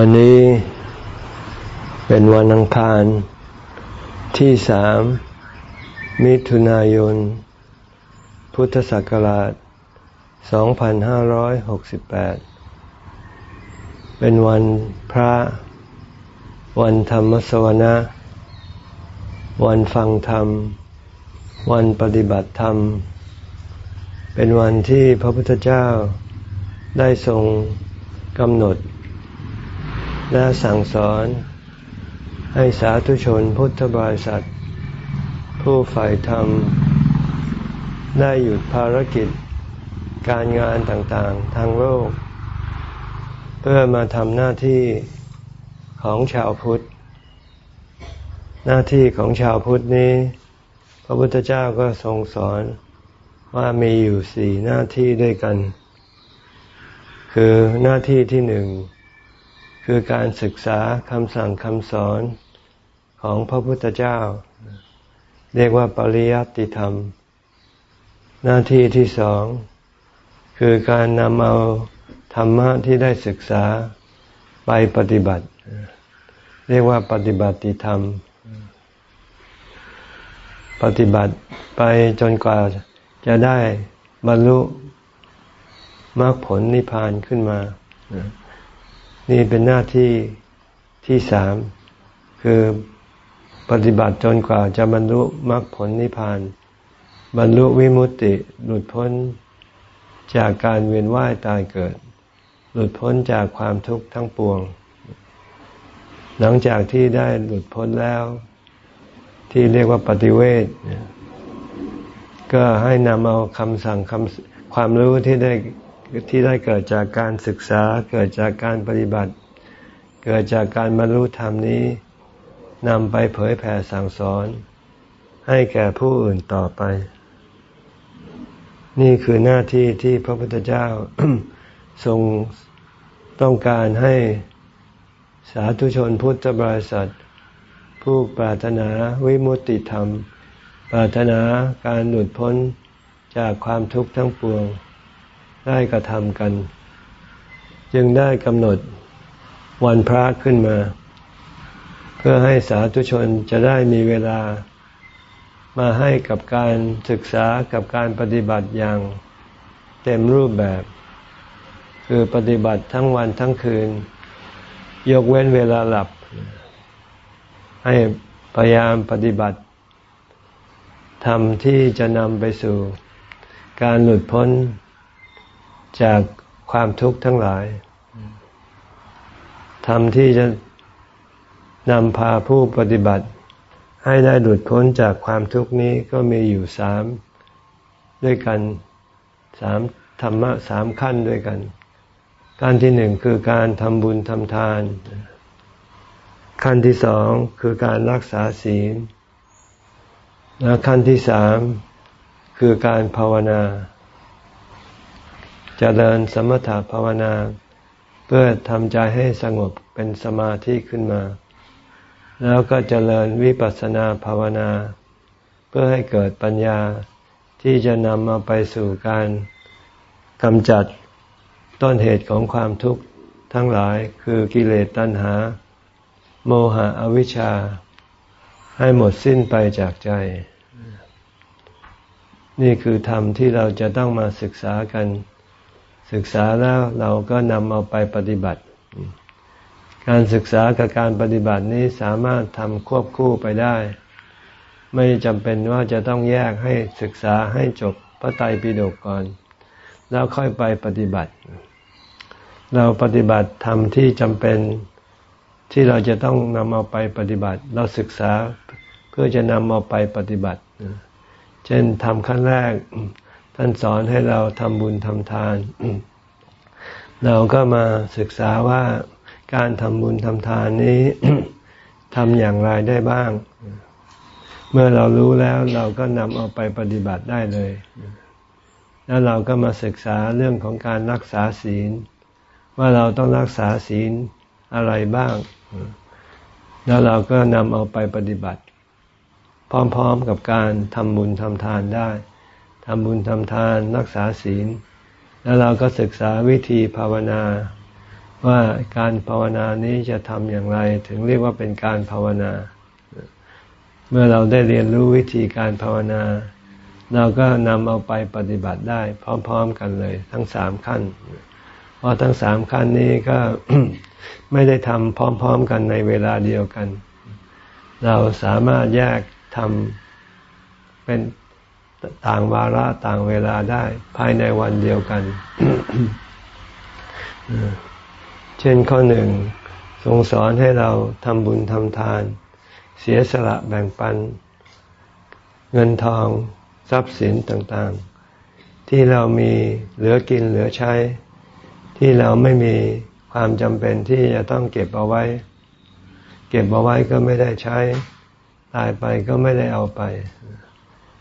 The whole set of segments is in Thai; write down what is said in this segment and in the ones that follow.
วันนี้เป็นวันอังคารที่สามมิถุนายน พุทธศักราช 2568 เป็นวันพระ วันธรรมสวนะ วันฟังธรรม วันปฏิบัติธรรม เป็นวันที่พระพุทธเจ้าได้ทรงกำหนด และสั่งสอนให้สาธุชนพุทธบริษัท ผู้ฝ่ายธรรม ได้หยุดภารกิจ การงานต่างๆ ทางโลก เพื่อมาทำหน้าที่ของชาวพุทธ หน้าที่ของชาวพุทธนี้ พระพุทธเจ้าก็ทรงสอนว่ามีอยู่สี่หน้าที่ด้วยกัน คือหน้าที่ที่หนึ่ง คือการศึกษาคำสั่งคำสอนของพระพุทธเจ้า เรียกว่าปริยัติธรรม หน้าที่ที่สอง คือการนำเอาธรรมะที่ได้ศึกษาไปปฏิบัติ เรียกว่าปฏิบัติธรรม ปฏิบัติไปจนกว่าจะได้บรรลุมรรคผลนิพพานขึ้นมา นี่เป็นหน้าที่ที่สามคือปฏิบัติจนกว่าจะบรรลุมรรคผลนิพพาน บรรลุวิมุตติหลุดพ้นจากการเวียนว่ายตายเกิด หลุดพ้นจากความทุกข์ทั้งปวง หลังจากที่ได้หลุดพ้นแล้ว ที่เรียกว่าปฏิเวทก็ให้นำเอาคำสั่งคำความรู้ที่ได้ ที่ได้เกิดจากการศึกษาเกิดจากการปฏิบัติ เกิดจากการบรรลุธรรมนี้นำไปเผยแผ่สั่งสอน ให้แก่ผู้อื่นต่อไป นี่คือหน้าที่ที่พระพุทธเจ้าทรงต้องการให้สาธุชนพุทธบริษัท ผู้ปรารถนาวิมุตติธรรม ปรารถนาการหลุดพ้นจากความทุกข์ทั้งปวง ได้กระทำกัน จึงได้กำหนดวันพระขึ้นมา เพื่อให้สาธุชนจะได้มีเวลามาให้กับการศึกษากับการปฏิบัติอย่างเต็มรูปแบบ คือปฏิบัติทั้งวันทั้งคืน ยกเว้นเวลาหลับ ให้พยายามปฏิบัติทำที่จะนำไปสู่การหลุดพ้น จากความทุกข์ทั้งหลายทำที่จะนำพาผู้ปฏิบัติ ให้ได้หลุดพ้นจากความทุกข์นี้ก็มีอยู่สามด้วยกันสามธรรมะสามขั้นด้วยกัน ขั้นที่หนึ่งคือการทำบุญทำทาน ขั้นที่สองคือการรักษาศีลและขั้นที่สามคือการภาวนา จเจริญสมถะภาวนา เพื่อทำใจให้สงบเป็นสมาธิขึ้นมา แล้วก็เจริญวิปัสสนาภาวนา เพื่อให้เกิดปัญญาที่จะนำมาไปสู่การกำจัดต้นเหตุของความทุกข์ทั้งหลายคือกิเลสตัณหา โมหะอวิชชา ให้หมดสิ้นไปจากใจ นี่คือธรรมที่เราจะต้องมาศึกษากัน ศึกษาแล้วเราก็นำเอาไปปฏิบัติ การศึกษากับการปฏิบัตินี้สามารถทำควบคู่ไปได้ ไม่จำเป็นว่าจะต้องแยกให้ศึกษาให้จบพระไตรปิฎกก่อน แล้วค่อยไปปฏิบัติ เราปฏิบัติทำที่จำเป็นที่เราจะต้องนำเอาไปปฏิบัติ เราศึกษาเพื่อจะนำเอาไปปฏิบัติ เช่นทำขั้นแรก ท่านสอนให้เราทำบุญทำทาน เราก็มาศึกษาว่าการทำบุญทำทานนี้ทำอย่างไรได้บ้าง เมื่อเรารู้แล้วเราก็นำเอาไปปฏิบัติได้เลย แล้วเราก็มาศึกษาเรื่องของการรักษาศีล ว่าเราต้องรักษาศีลอะไรบ้าง แล้วเราก็นำเอาไปปฏิบัติ พร้อมๆกับการทำบุญทำทานได้ ทำบุญทำทานรักษาศีล แล้วเราก็ศึกษาวิธีภาวนา ว่าการภาวนานี้จะทำอย่างไร ถึงเรียกว่าเป็นการภาวนา เมื่อเราได้เรียนรู้วิธีการภาวนา เราก็นำเอาไปปฏิบัติได้ พร้อม ๆ กันเลย ทั้งสามขั้น เพราะทั้งสามขั้นนี้ก็ไม่ได้ทำพร้อม ๆ กันในเวลาเดียวกัน เราสามารถแยกทำเป็น ต่างวาระต่างเวลาได้ ภายในวันเดียวกัน เช่นข้อหนึ่งทรงสอนให้เราทำบุญทำทาน เสียสละแบ่งปัน เงินทองทรัพย์สินต่างๆ ที่เรามีเหลือกินเหลือใช้ ที่เราไม่มีความจำเป็นที่จะต้องเก็บเอาไว้ เก็บเอาไว้ก็ไม่ได้ใช้ ตายไปก็ไม่ได้เอาไป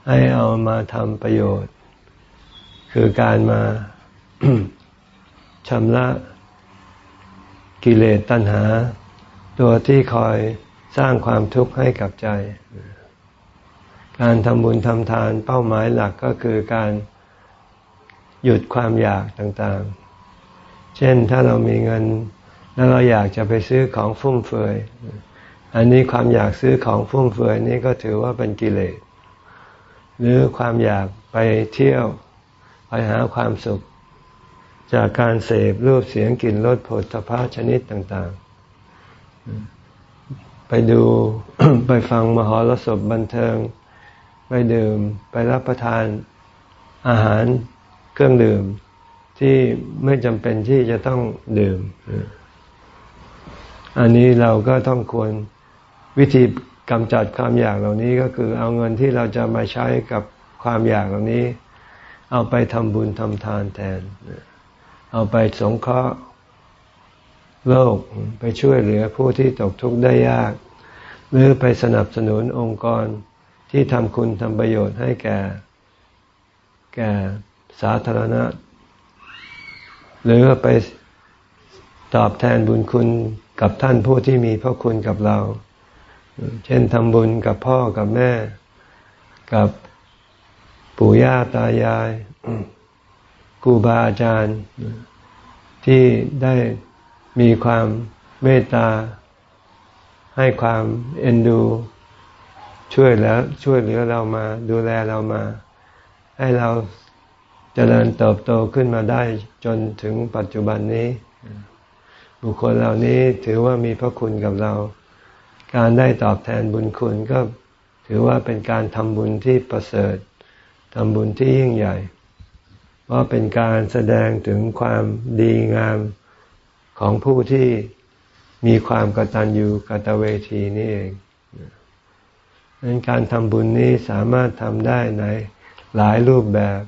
ให้เอามาทำประโยชน์ คือการมาชำระกิเลสตัณหา ตัวที่คอยสร้างความทุกข์ให้กับใจ การทำบุญทำทานเป้าหมายหลักก็คือการหยุดความอยากต่างๆ เช่นถ้าเรามีเงินแล้วเราอยากจะไปซื้อของฟุ่มเฟือย อันนี้ความอยากซื้อของฟุ่มเฟือยนี่ก็ถือว่าเป็นกิเลส หรือความอยากไปเที่ยว ไปหาความสุข จากการเสพรูปเสียงกลิ่นรสผลพาชนิดต่างๆ ไปดูไปฟังมหรสพบันเทิง ไปดื่มไปรับประทานอาหารเครื่องดื่มที่ไม่จำเป็นที่จะต้องดื่ม อันนี้เราก็ต้องควรวิธี กำจัดความอยากเหล่านี้ก็คือ เอาเงินที่เราจะมาใช้กับความอยากเหล่านี้ เอาไปทำบุญทำทานแทน เอาไปสงเคราะห์โลกไปช่วยเหลือผู้ที่ตกทุกข์ได้ยาก หรือไปสนับสนุนองค์กรที่ทำคุณทำประโยชน์ให้แก่ แก่สาธารณะ หรือไปตอบแทนบุญคุณกับท่านผู้ที่มีพระคุณกับเรา เช่นทำบุญกับพ่อกับแม่ กับปู่ย่าตายายครูบาอาจารย์ ที่ได้มีความเมตตา ให้ความเอ็นดู ช่วยแล้วช่วยเหลือเรามา ดูแลเรามา ให้เราจเจริญเติบโตขึ้นมาได้จนถึงปัจจุบันนี้ บุคคลเหล่านี้ถือว่ามีพระคุณกับเรา การได้ตอบแทนบุญคุณก็ถือว่าเป็นการทำบุญที่ประเสริฐทำบุญที่ยิ่งใหญ่ เพราะเป็นการแสดงถึงความดีงามของผู้ที่มีความกตัญญูกตเวทีนี่เองดังการทำบุญนี้สามารถทำได้ในหลายรูปแบบ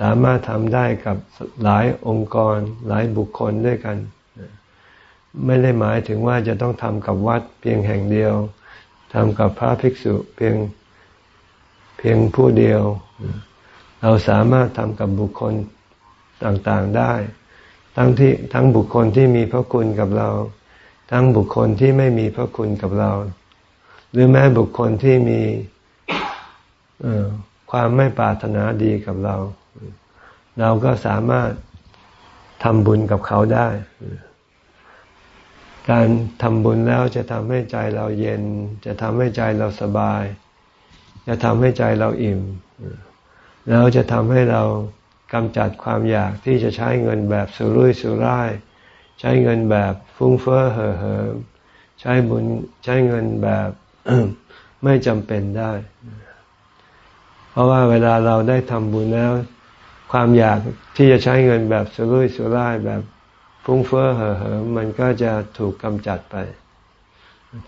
สามารถทำได้กับหลายองค์กรหลายบุคคลด้วยกัน ไม่ได้หมายถึงว่าจะต้องทำกับวัดเพียงแห่งเดียวทำกับพระภิกษุเพียงเพียงผู้เดียว เราสามารถทำกับบุคคลต่างๆได้ ทั้งที่ทั้งบุคคลที่มีพระคุณกับเรา ทั้งบุคคลที่ไม่มีพระคุณกับเรา หรือแม้บุคคลที่มีความไม่ปรารถนาดีกับเรา เราก็สามารถทำบุญกับเขาได้ การทำบุญแล้วจะทำให้ใจเราเย็น จะทำให้ใจเราสบาย จะทำให้ใจเราอิ่ม แล้วจะทำให้เรากำจัดความอยากที่จะใช้เงินแบบสุรุ่ยสุร่าย ใช้เงินแบบฟุ้งเฟ้อเห่อเหิมใช้บุญใช้เงินแบบไม่จำเป็นได้ เพราะว่าเวลาเราได้ทำบุญแล้ว ความอยากที่จะใช้เงินแบบสุรุ่ยสุร่ายแบบ ฟุ้งเฟ้อเห่อเหิมมันก็จะถูกกำจัดไป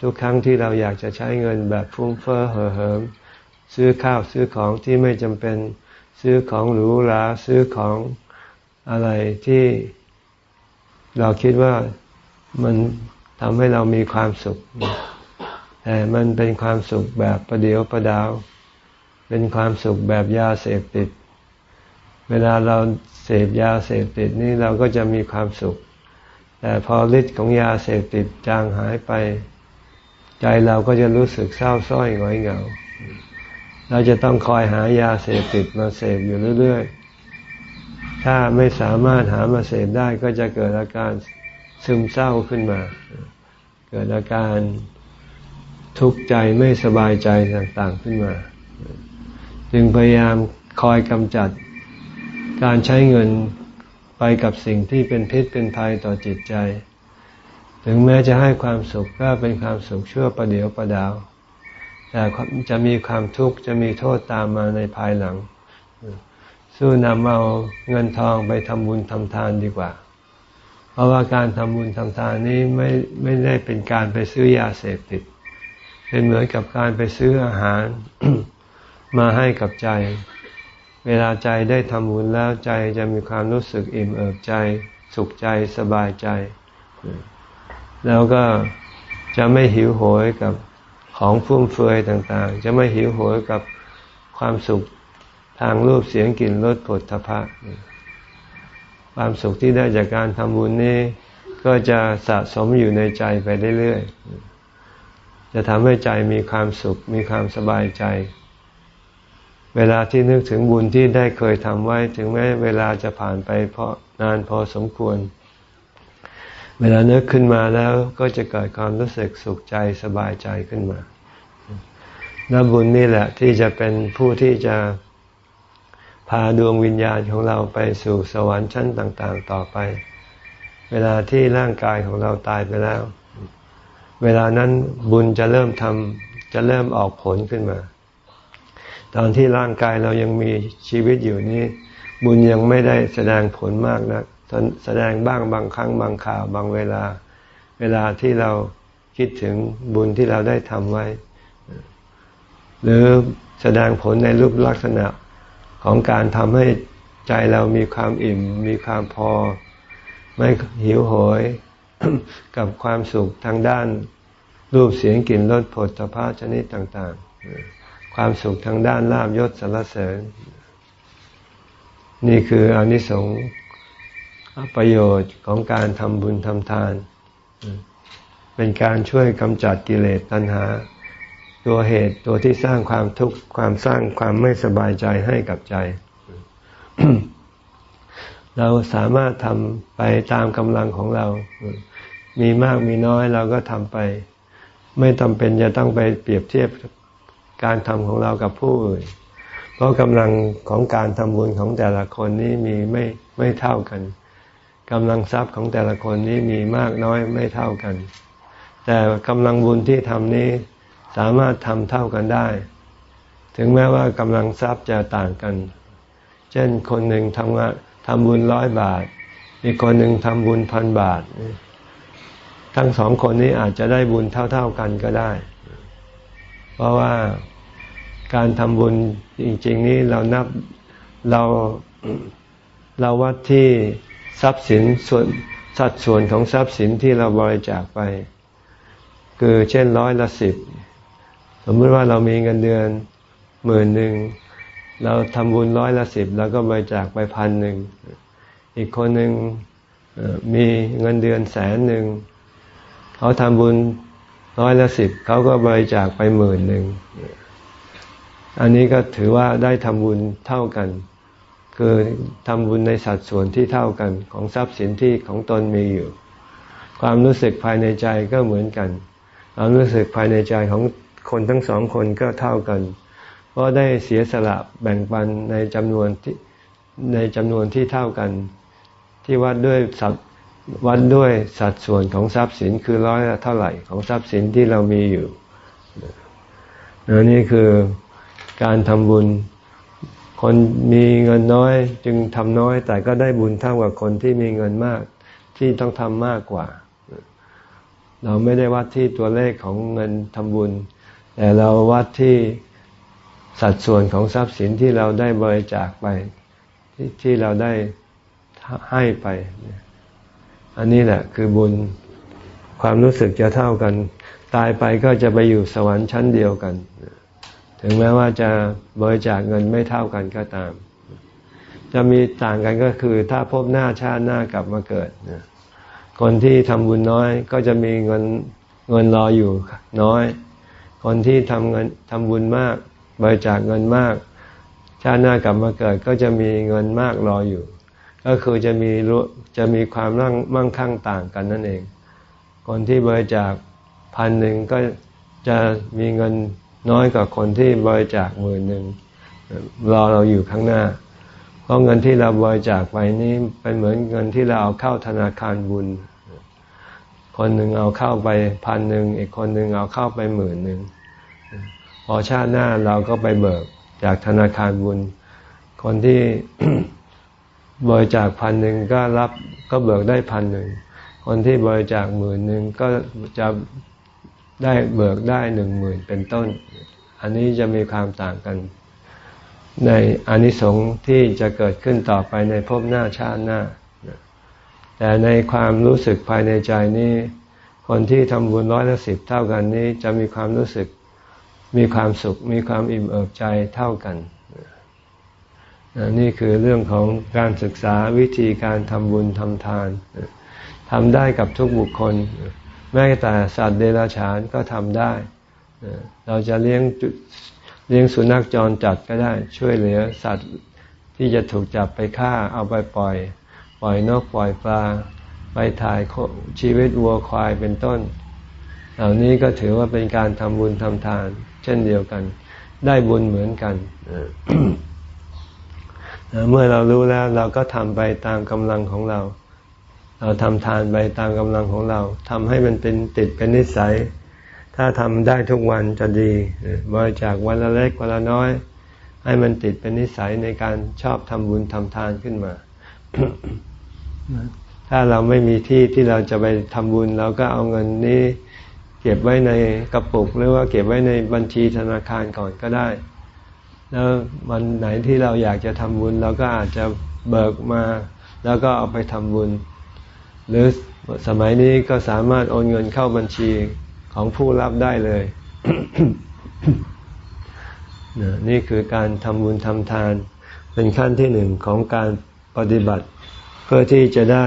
ทุกครั้งที่เราอยากจะใช้เงินแบบฟุ้งเฟ้อเห่อเหิมซื้อข้าวซื้อของที่ไม่จำเป็น ซื้อของหรูหราซื้อของอะไรที่เราคิดว่ามันทำให้เรามีความสุข แต่มันเป็นความสุขแบบประเดียวประดาว เป็นความสุขแบบยาเสพติด เวลาเราเสพยาเสพติดนี่เราก็จะมีความสุข แต่พอฤทธิ์ของยาเสพติดจางหายไป ใจเราก็จะรู้สึกเศร้าส้อยหงอยเหงา เราจะต้องคอยหายาเสพติดมาเสพอยู่เรื่อยๆ ถ้าไม่สามารถหามาเสพได้ก็จะเกิดอาการซึมเศร้าขึ้นมา เกิดอาการทุกข์ใจไม่สบายใจต่างๆขึ้นมา จึงพยายามคอยกำจัดการใช้เงิน ไปกับสิ่งที่เป็นพิษเป็นภัยต่อจิตใจ ถึงแม้จะให้ความสุขก็เป็นความสุขชั่วประเดียวประดาว แต่จะมีความทุกข์จะมีโทษตามมาในภายหลัง สู้นำเอาเงินทองไปทำบุญทำทานดีกว่า เพราะว่าการทำบุญทำทานนี้ไม่ไม่ได้เป็นการไปซื้อยาเสพติด เป็นเหมือนกับการไปซื้ออาหารมาให้กับใจ เวลาใจได้ทำบุญแล้วใจจะมีความรู้สึกอิ่มเอิบใจ สุขใจสบายใจ แล้วก็จะไม่หิวโหยกับของฟุ่มเฟือยต่างๆ จะไม่หิวโหยกับความสุขทางรูปเสียงกลิ่นรสผลทพะความสุขที่ได้จากการทำบุญนี้ ก็จะสะสมอยู่ในใจไปเรื่อยๆ จะทำให้ใจมีความสุขมีความสบายใจ เวลาที่นึกถึงบุญที่ได้เคยทำไว้ ถึงแม้เวลาจะผ่านไปเพราะนานพอสมควร เวลานึกขึ้นมาแล้วก็จะเกิดความรู้สึกสุขใจสบายใจขึ้นมา และบุญนี่แหละที่จะเป็นผู้ที่จะพาดวงวิญญาณของเราไปสู่สวรรค์ชั้นต่าง ๆ ต่อไป เวลาที่ร่างกายของเราตายไปแล้ว เวลานั้นบุญจะเริ่มทำจะเริ่มออกผลขึ้นมา ตอนที่ร่างกายเรายังมีชีวิตอยู่นี้ บุญยังไม่ได้แสดงผลมากนะแสดงบ้างบางครั้งบางข่าวบางเวลา เวลาที่เราคิดถึงบุญที่เราได้ทำไว้ หรือแสดงผลในรูปลักษณะของการทำให้ใจเรามีความอิ่ม มีความพอ ไม่หิวโหย กับความสุขทางด้านรูปเสียงกลิ่นรสผลสภาพชนิดต่าง ๆ ความสุขทางด้านลาบยศสรรเสริญ นี่คืออนิสงส์ประโยชน์ของการทำบุญทำทาน เป็นการช่วยกำจัดกิเลสตัณหา ตัวเหตุตัวที่สร้างความทุกข์ความสร้างความไม่สบายใจให้กับใจ เราสามารถทำไปตามกำลังของเรา มีมากมีน้อยเราก็ทำไป ไม่จำเป็นจะต้องไปเปรียบเทียบ การทำของเรากับผู้อื่น เพราะกำลังของการทำบุญของแต่ละคนนี้มีไม่ไม่เท่ากันกำลังทรัพย์ของแต่ละคนนี้มีมากน้อยไม่เท่ากัน แต่กำลังบุญที่ทำนี้สามารถทำเท่ากันได้ ถึงแม้ว่ากำลังทรัพย์จะต่างกัน เช่นคนหนึ่งทำงานทำบุญร้อยบาท อีกคนหนึ่งทำบุญพันบาท ทั้งสองคนนี้อาจจะได้บุญเท่า ๆกันก็ได้ เพราะว่าการทำบุญจริง ๆ นี้เรานับเราเราวัดที่ทรัพย์สินส่วนสัดส่วนของทรัพย์สินที่เราบริจาคไป คือเช่นร้อยละสิบสมมติว่าเรามีเงินเดือนหมื่นหนึ่งเราทำบุญร้อยละสิบเราก็บริจาคไปพันหนึ่งอีกคนหนึ่งมีเงินเดือนแสนหนึ่งเขาทำบุญ ร้อยละสิบเขาก็บริจาคไปหมื่นหนึ่ง อันนี้ก็ถือว่าได้ทำบุญเท่ากัน คือทำบุญในสัดส่วนที่เท่ากันของทรัพย์สินที่ของตนมีอยู่ ความรู้สึกภายในใจก็เหมือนกัน ความรู้สึกภายในใจของคนทั้งสองคนก็เท่ากัน เพราะได้เสียสละแบ่งปันในจำนวนที่ในจำนวนที่เท่ากัน ที่วัดด้วยสัวั วัดด้วยสัดส่วนของทรัพย์สินคือร้อยละเท่าไหร่ของทรัพย์สินที่เรามีอยู่นี่คือการทำบุญ คนมีเงินน้อยจึงทำน้อย แต่ก็ได้บุญเท่ากับคนที่มีเงินมากที่ต้องทำมากกว่า เราไม่ได้วัดที่ตัวเลขของเงินทำบุญ แต่เราวัดที่สัดส่วนของทรัพย์สินที่เราได้บริจาคไป ที่ที่เราได้ให้ไป อันนี้แหละคือบุญความรู้สึกจะเท่ากัน ตายไปก็จะไปอยู่สวรรค์ชั้นเดียวกัน ถึงแม้ว่าจะบริจาคเงินไม่เท่ากันก็ตาม จะมีต่างกันก็คือถ้าพบหน้าชาติหน้ากลับมาเกิดคนที่ทำบุญน้อยก็จะมีเงินเงินรออยู่น้อย คนที่ทำเงินทำบุญมาก บริจาคเงินมาก ชาติหน้ากลับมาเกิดก็จะมีเงินมากรออยู่ ก็คือจะมีจะมีความร่างมั่งคั่งต่างกันนั่นเอง คนที่บริจาคพันหนึ่งก็จะมีเงินน้อยกว่าคนที่บริจาคหมื่นหนึ่งรอเราอยู่ข้างหน้า เพราะเงินที่เราบริจาคไปนี้เป็นเหมือนเงินที่เราเอาเข้าธนาคารบุญ คนหนึ่งเอาเข้าไปพันหนึ่งอีกคนหนึ่งเอาเข้าไปหมื่นหนึ่งพอชาติหน้าเราก็ไปเบิกจากธนาคารบุญ คนที่ บริจาคพันหนึ่งก็รับก็เบิกได้พันหนึ่งคนที่บริจาคหมื่นหนึ่งก็จะได้เบิกได้หนึ่งหมื่นเป็นต้น อันนี้จะมีความต่างกัน ในอนิสงส์ที่จะเกิดขึ้นต่อไปในภพหน้าชาติหน้า แต่ในความรู้สึกภายในใจนี้ คนที่ทำบุญร้อยละสิบเท่ากันนี้จะมีความรู้สึกมีความสุขมีความอิ่มเอิบใจเท่ากัน นี่คือเรื่องของการศึกษาวิธีการทำบุญทำทานทำได้กับทุกบุคคล แม้แต่สัตว์เดรัจฉานก็ทำได้ เราจะเลี้ยงเลี้ยงสุนัขจรจัดก็ได้ช่วยเหลือสัตว์ที่จะถูกจับไปฆ่าเอาไปปล่อย ปล่อยนกปล่อยปลา ไปถ่ายชีวิตวัวควายเป็นต้น เหล่านี้ก็ถือว่าเป็นการทำบุญทำทาน เช่นเดียวกัน ได้บุญเหมือนกัน เมื่อเรารู้แล้วเราก็ทำไปตามกำลังของเรา เราทำทานไปตามกำลังของเราทำให้มันเป็นติดเป็นนิสัย ถ้าทำได้ทุกวันจะดีบริจาควันละเล็กวันละน้อย ให้มันติดเป็นนิสัยในการชอบทำบุญทำทานขึ้นมา ถ้าเราไม่มีที่ที่เราจะไปทำบุญ เราก็เอาเงินนี้ เก็บไว้ในกระปุกหรือว่าเก็บไว้ในบัญชีธนาคารก่อนก็ได้ แล้ววันไหนที่เราอยากจะทำบุญเราก็อาจจะเบิกมา แล้วก็เอาไปทำบุญ หรือสมัยนี้ก็สามารถโอนเงินเข้าบัญชีของผู้รับได้เลยนี่คือการทำบุญทำทาน เป็นขั้นที่หนึ่งของการปฏิบัติ เพื่อที่จะได้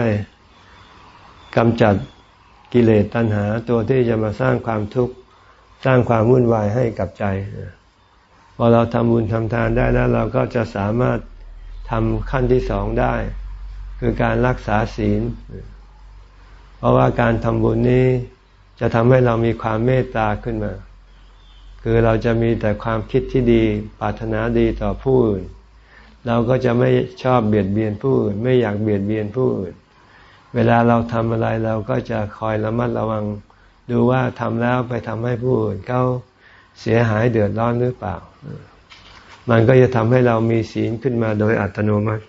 กำจัดกิเลสตัณหา ตัวที่จะมาสร้างความทุกข์ สร้างความวุ่นวายให้กับใจ พอเราทำบุญทำทานได้แล้ว เราก็จะสามารถทำขั้นที่สองได้ คือการรักษาศีล เพราะว่าการทำบุญนี้จะทำให้เรามีความเมตตาขึ้นมา คือเราจะมีแต่ความคิดที่ดี ปรารถนาดีต่อผู้อื่น เราก็จะไม่ชอบเบียดเบียนผู้อื่น ไม่อยากเบียดเบียนผู้อื่น เวลาเราทำอะไรเราก็จะคอยระมัดระวัง ดูว่าทำแล้วไปทำให้ผู้อื่นเขา เสียหายเดือดร้อนหรือเปล่า มันก็จะทำให้เรามีศีลขึ้นมาโดยอัตโนมัติ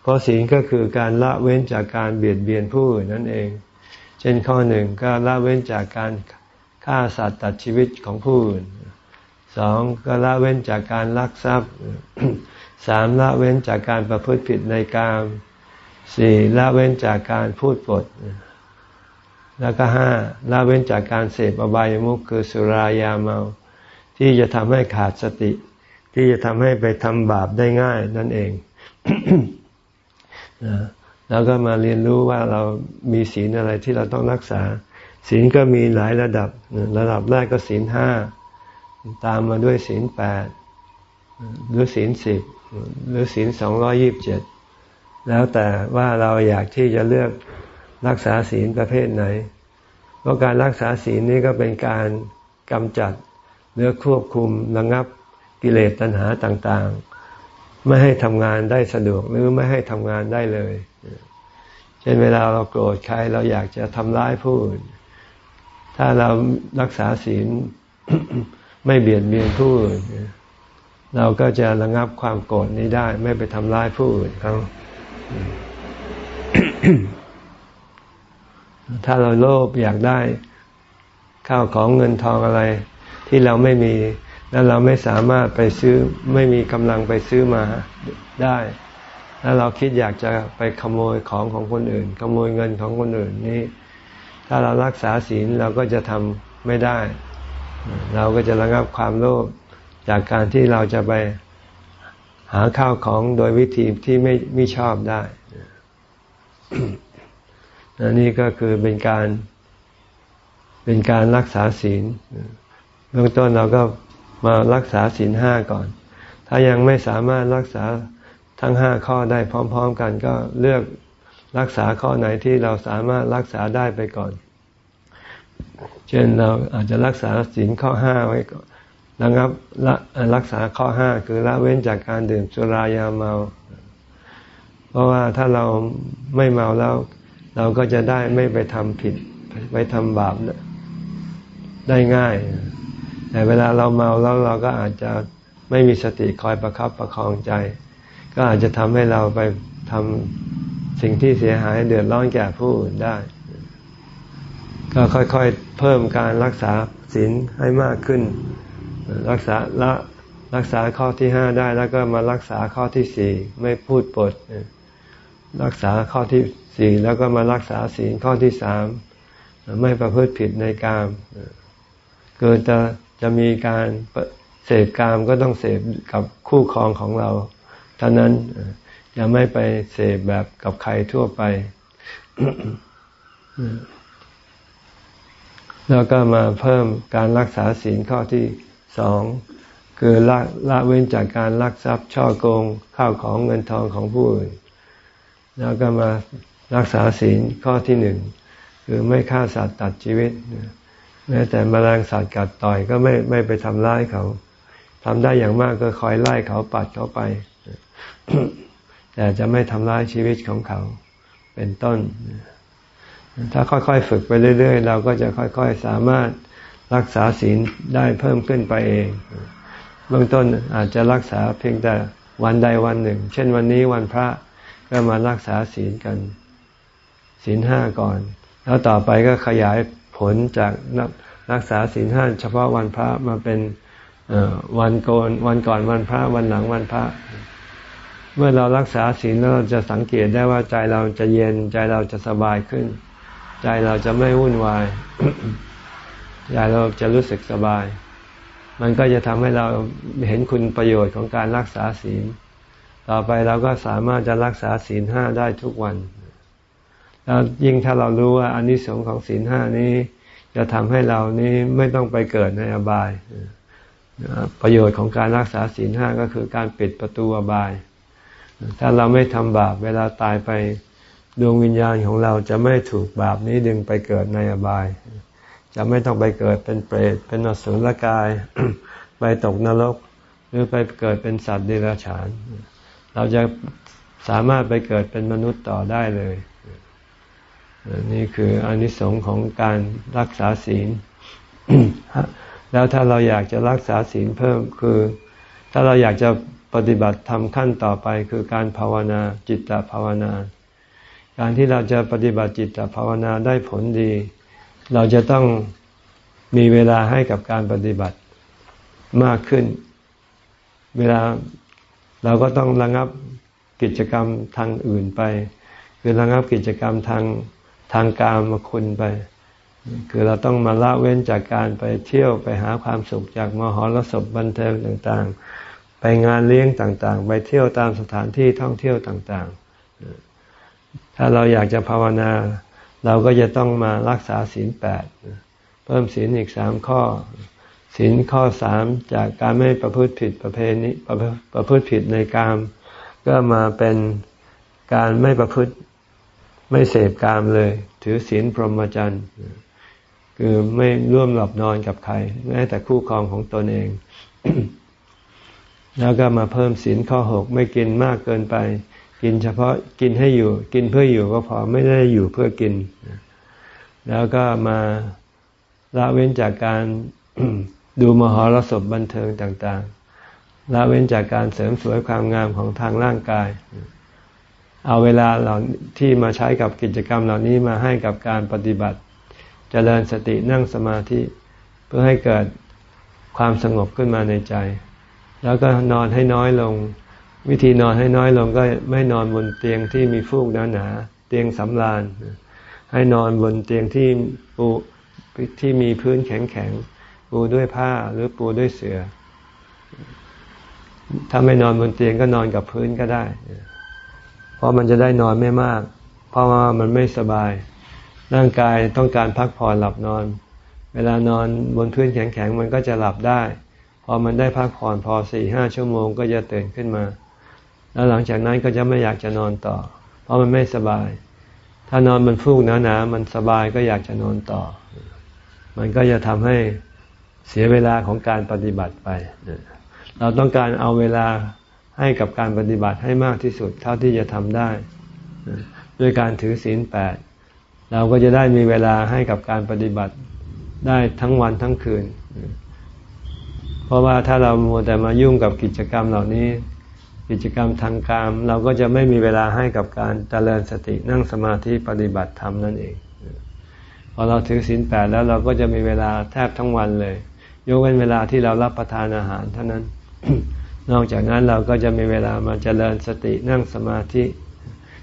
เพราะศีลก็คือการละเว้นจากการเบียดเบียนผู้อื่นนั่นเอง เช่นข้อหนึ่งก็ละเว้นจากการฆ่าสัตว์ตัดชีวิตของผู้อื่นสองก็ละเว้นจากการลักทรัพย์สามละเว้นจากการประพฤติผิดในกามสี่ละเว้นจากการพูดปด แล้วก็ห้าละเว้นจากการเสพอบายามุขคือสุรายาเมา ที่จะทำให้ขาดสติ ที่จะทำให้ไปทำบาปได้ง่ายนั่นเองแล้วก็มาเรียนรู้ว่าเรามีศีลอะไรที่เราต้องรักษา ศีลก็มีหลายระดับ ระดับแรกก็ศีลห้าตามมาด้วยศีลแปดหรือศีลสิบหรือศีลสองร้อยิบเจ็ดแล้วแต่ว่าเราอยากที่จะเลือก รักษาศีลประเภทไหน เพราะการรักษาศีลนี้ก็เป็นการกำจัดเนื้อควบคุมระงับกิเลสตัณหาต่างๆ ไม่ให้ทำงานได้สะดวกหรือไม่ให้ทำงานได้เลยเช่นเวลาเราโกรธใครเราอยากจะทำร้ายผู้อื่นถ้าเรารักษาศีลไม่เบียดเบียนผู้อื่นเราก็จะระงับความโกรธนี้ได้ ไม่ไปทำร้ายผู้อื่นเขา ถ้าเราโลภอยากได้ข้าวของเงินทองอะไร ที่เราไม่มี แล้วเราไม่สามารถไปซื้อไม่มีกำลังไปซื้อมาได้ แล้วเราคิดอยากจะไปขโมยของของคนอื่น ขโมยเงินของคนอื่นนี่ถ้าเรารักษาศีลเราก็จะทำไม่ได้ เราก็จะระงับความโลภจากการที่เราจะไปหาข้าวของโดยวิธีที่ไม่ไม่ชอบได้ นี่ก็คือเป็นการเป็นการรักษาศีลเบื้องต้นเราก็มารักษาศีลห้าก่อน ถ้ายังไม่สามารถรักษาทั้งห้าข้อได้พร้อม ๆ กันก็เลือกรักษาข้อไหนที่เราสามารถรักษาได้ไปก่อน เช่นเราอาจจะรักษาศีลข้อห้าไว้ก่อนนะครับรักษาข้อห้าคือละเว้นจากการดื่มสุรายาเมา เพราะว่าถ้าเราไม่เมาแล้ว เราก็จะได้ไม่ไปทำผิด ไปทำบาปได้ง่าย แต่เวลาเราเมาแล้วเราก็อาจจะไม่มีสติคอยประครับประคองใจ ก็อาจจะทำให้เราไปทำสิ่งที่เสียหายเดือดร้อนแก่ผู้อื่นได้ ก็ค่อยๆเพิ่มการรักษาศีลให้มากขึ้น รักษาละรักษาข้อที่ห้าได้แล้วก็มารักษาข้อที่สี่ไม่พูดปด รักษาข้อที่ สี่แล้วก็มารักษาศีลข้อที่สามไม่ประพฤติผิดในกามเกิดจะจะมีการเสพกามก็ต้องเสพกับคู่ครองของเราเท่านั้นอย่าไม่ไปเสพแบบกับใครทั่วไป แล้วก็มาเพิ่มการรักษาศีลข้อที่สองคือละละเว้นจากการลักทรัพย์ช่อโกงข้าวของเงินทองของผู้อื่น แล้วก็มา รักษาศีลข้อที่หนึ่งคือไม่ฆ่าสัตว์ตัดชีวิตแม้แต่มแมลงสัตว์กัดต่อยก็ไม่ไม่ไปทำร้ายเขาทำได้อย่างมากก็คอยไล่เขาปัดเขาไป แต่จะไม่ทำร้ายชีวิตของเขาเป็นต้น ถ้าค่อยๆฝึกไปเรื่อยๆ เราก็จะค่อยๆ สามารถรักษาศีลได้เพิ่มขึ้นไปเอง เบื้องต้นอาจจะรักษาเพียงแต่วันใดวันหนึ่ง เช่นวันนี้วันพระก็มารักษาศีลกัน ศีลห้าก่อน แล้วต่อไปก็ขยายผลจากรักษาศีลห้าเฉพาะวันพระมาเป็นวันโกนวันก่อนวันพระวันหลังวันพระ เมื่อเรารักษาศีลเราจะสังเกตได้ว่าใจเราจะเย็นใจเราจะสบายขึ้น ใจเราจะไม่วุ่นวายใจเราจะรู้สึกสบาย มันก็จะทำให้เราเห็นคุณประโยชน์ของการรักษาศีล ต่อไปเราก็สามารถจะรักษาศีลห้าได้ทุกวัน แล้วยิ่งถ้าเรารู้ว่าอนนิสงส์ของศีลห้านี้ จะทำให้เรานี้ไม่ต้องไปเกิดในอบาย ประโยชน์ของการรักษาศีลห้าก็คือการปิดประตูอบาย ถ้าเราไม่ทำบาปเวลาตายไปดวงวิญญาณของเราจะไม่ถูกบาปนี้ดึงไปเกิดในอบาย จะไม่ต้องไปเกิดเป็นเปรตเป็นอสุรกาย ไปตกนรก หรือไปเกิดเป็นสัตว์เดรัจฉาน เราจะสามารถไปเกิดเป็นมนุษย์ต่อได้เลย นี่คืออนิสงค์ของการรักษาศีล แล้วถ้าเราอยากจะรักษาศีลเพิ่มคือ ถ้าเราอยากจะปฏิบัติทำขั้นต่อไปคือการภาวนาจิตตภาวนา การที่เราจะปฏิบัติจิตตภาวนาได้ผลดี เราจะต้องมีเวลาให้กับการปฏิบัติมากขึ้น เวลาเราก็ต้องระงับกิจกรรมทางอื่นไป คือระงับกิจกรรมทาง ทางการมาคุณไป คือเราต้องมาละเว้นจากการไปเที่ยวไปหาความสุขจากมหรสพบันเทิงต่างๆ ไปงานเลี้ยงต่างๆ ไปเที่ยวตามสถานที่ท่องเที่ยวต่างๆ ถ้าเราอยากจะภาวนา เราก็จะต้องมารักษาศีลแปดเพิ่มศีลอีกสามข้อศีลข้อสามจากการไม่ประพฤติผิดประเพณีประพฤติผิดในกามก็มาเป็นการไม่ประพฤติ ไม่เสพกามเลย ถือศีลพรหมจรรย์คือไม่ร่วมหลับนอนกับใครแม้แต่คู่ครองของตนเอง แล้วก็มาเพิ่มศีลข้อหกไม่กินมากเกินไป กินเฉพาะกินให้อยู่ กินเพื่ออยู่ก็พอไม่ได้อยู่เพื่อกิน แล้วก็มาละเว้นจากการดูมหรสพบันเทิงต่างๆละเว้นจากการเสริมสวยความงามของทางร่างกาย เอาเวลาเหล่าที่มาใช้กับกิจกรรมเหล่านี้มาให้กับการปฏิบัติจริญสตินั่งสมาธิ เพื่อให้เกิดความสงบขึ้นมาในใจ แล้วก็นอนให้น้อยลง วิธีนอนให้น้อยลงก็ไม่นอนบนเตียงที่มีฟูกหนาหนาเตียงสำราญ ให้นอนบนเตียงที่ปูที่มีพื้นแข็งแข็งปูด้วยผ้าหรือปูด้วยเสือ่อถ้าไม่นอนบนเตียงก็นอนกับพื้นก็ได้ ราะมันจะได้นอนไม่มาก เพราะว่ามันไม่สบาย ร่างกายต้องการพักผ่อนหลับนอน เวลานอนบนพื้นแข็งๆมันก็จะหลับได้ พอมันได้พักผ่อนพอสี่ห้าชั่วโมงก็จะตื่นขึ้นมา แล้วหลังจากนั้นก็จะไม่อยากจะนอนต่อ เพราะมันไม่สบาย ถ้านอนมันฟูกหนาๆมันสบายก็อยากจะนอนต่อ มันก็จะทำให้เสียเวลาของการปฏิบัติไป เราต้องการเอาเวลา ให้กับการปฏิบัติให้มากที่สุดเท่าที่จะทำได้ ด้วยการถือศีลแปดเราก็จะได้มีเวลาให้กับการปฏิบัติได้ทั้งวันทั้งคืน เพราะว่าถ้าเรามัวแต่มายุ่งกับกิจกรรมเหล่านี้ กิจกรรมทางการเราก็จะไม่มีเวลาให้กับการเจริญสตินั่งสมาธิปฏิบัติธรรมนั่นเองพอเราถือศีลแปดแล้วเราก็จะมีเวลาแทบทั้งวันเลย ยกเว้นเวลาที่เรารับประทานอาหารเท่านั้น นอกจากนั้นเราก็จะมีเวลามาเจริญสตินั่งสมาธิ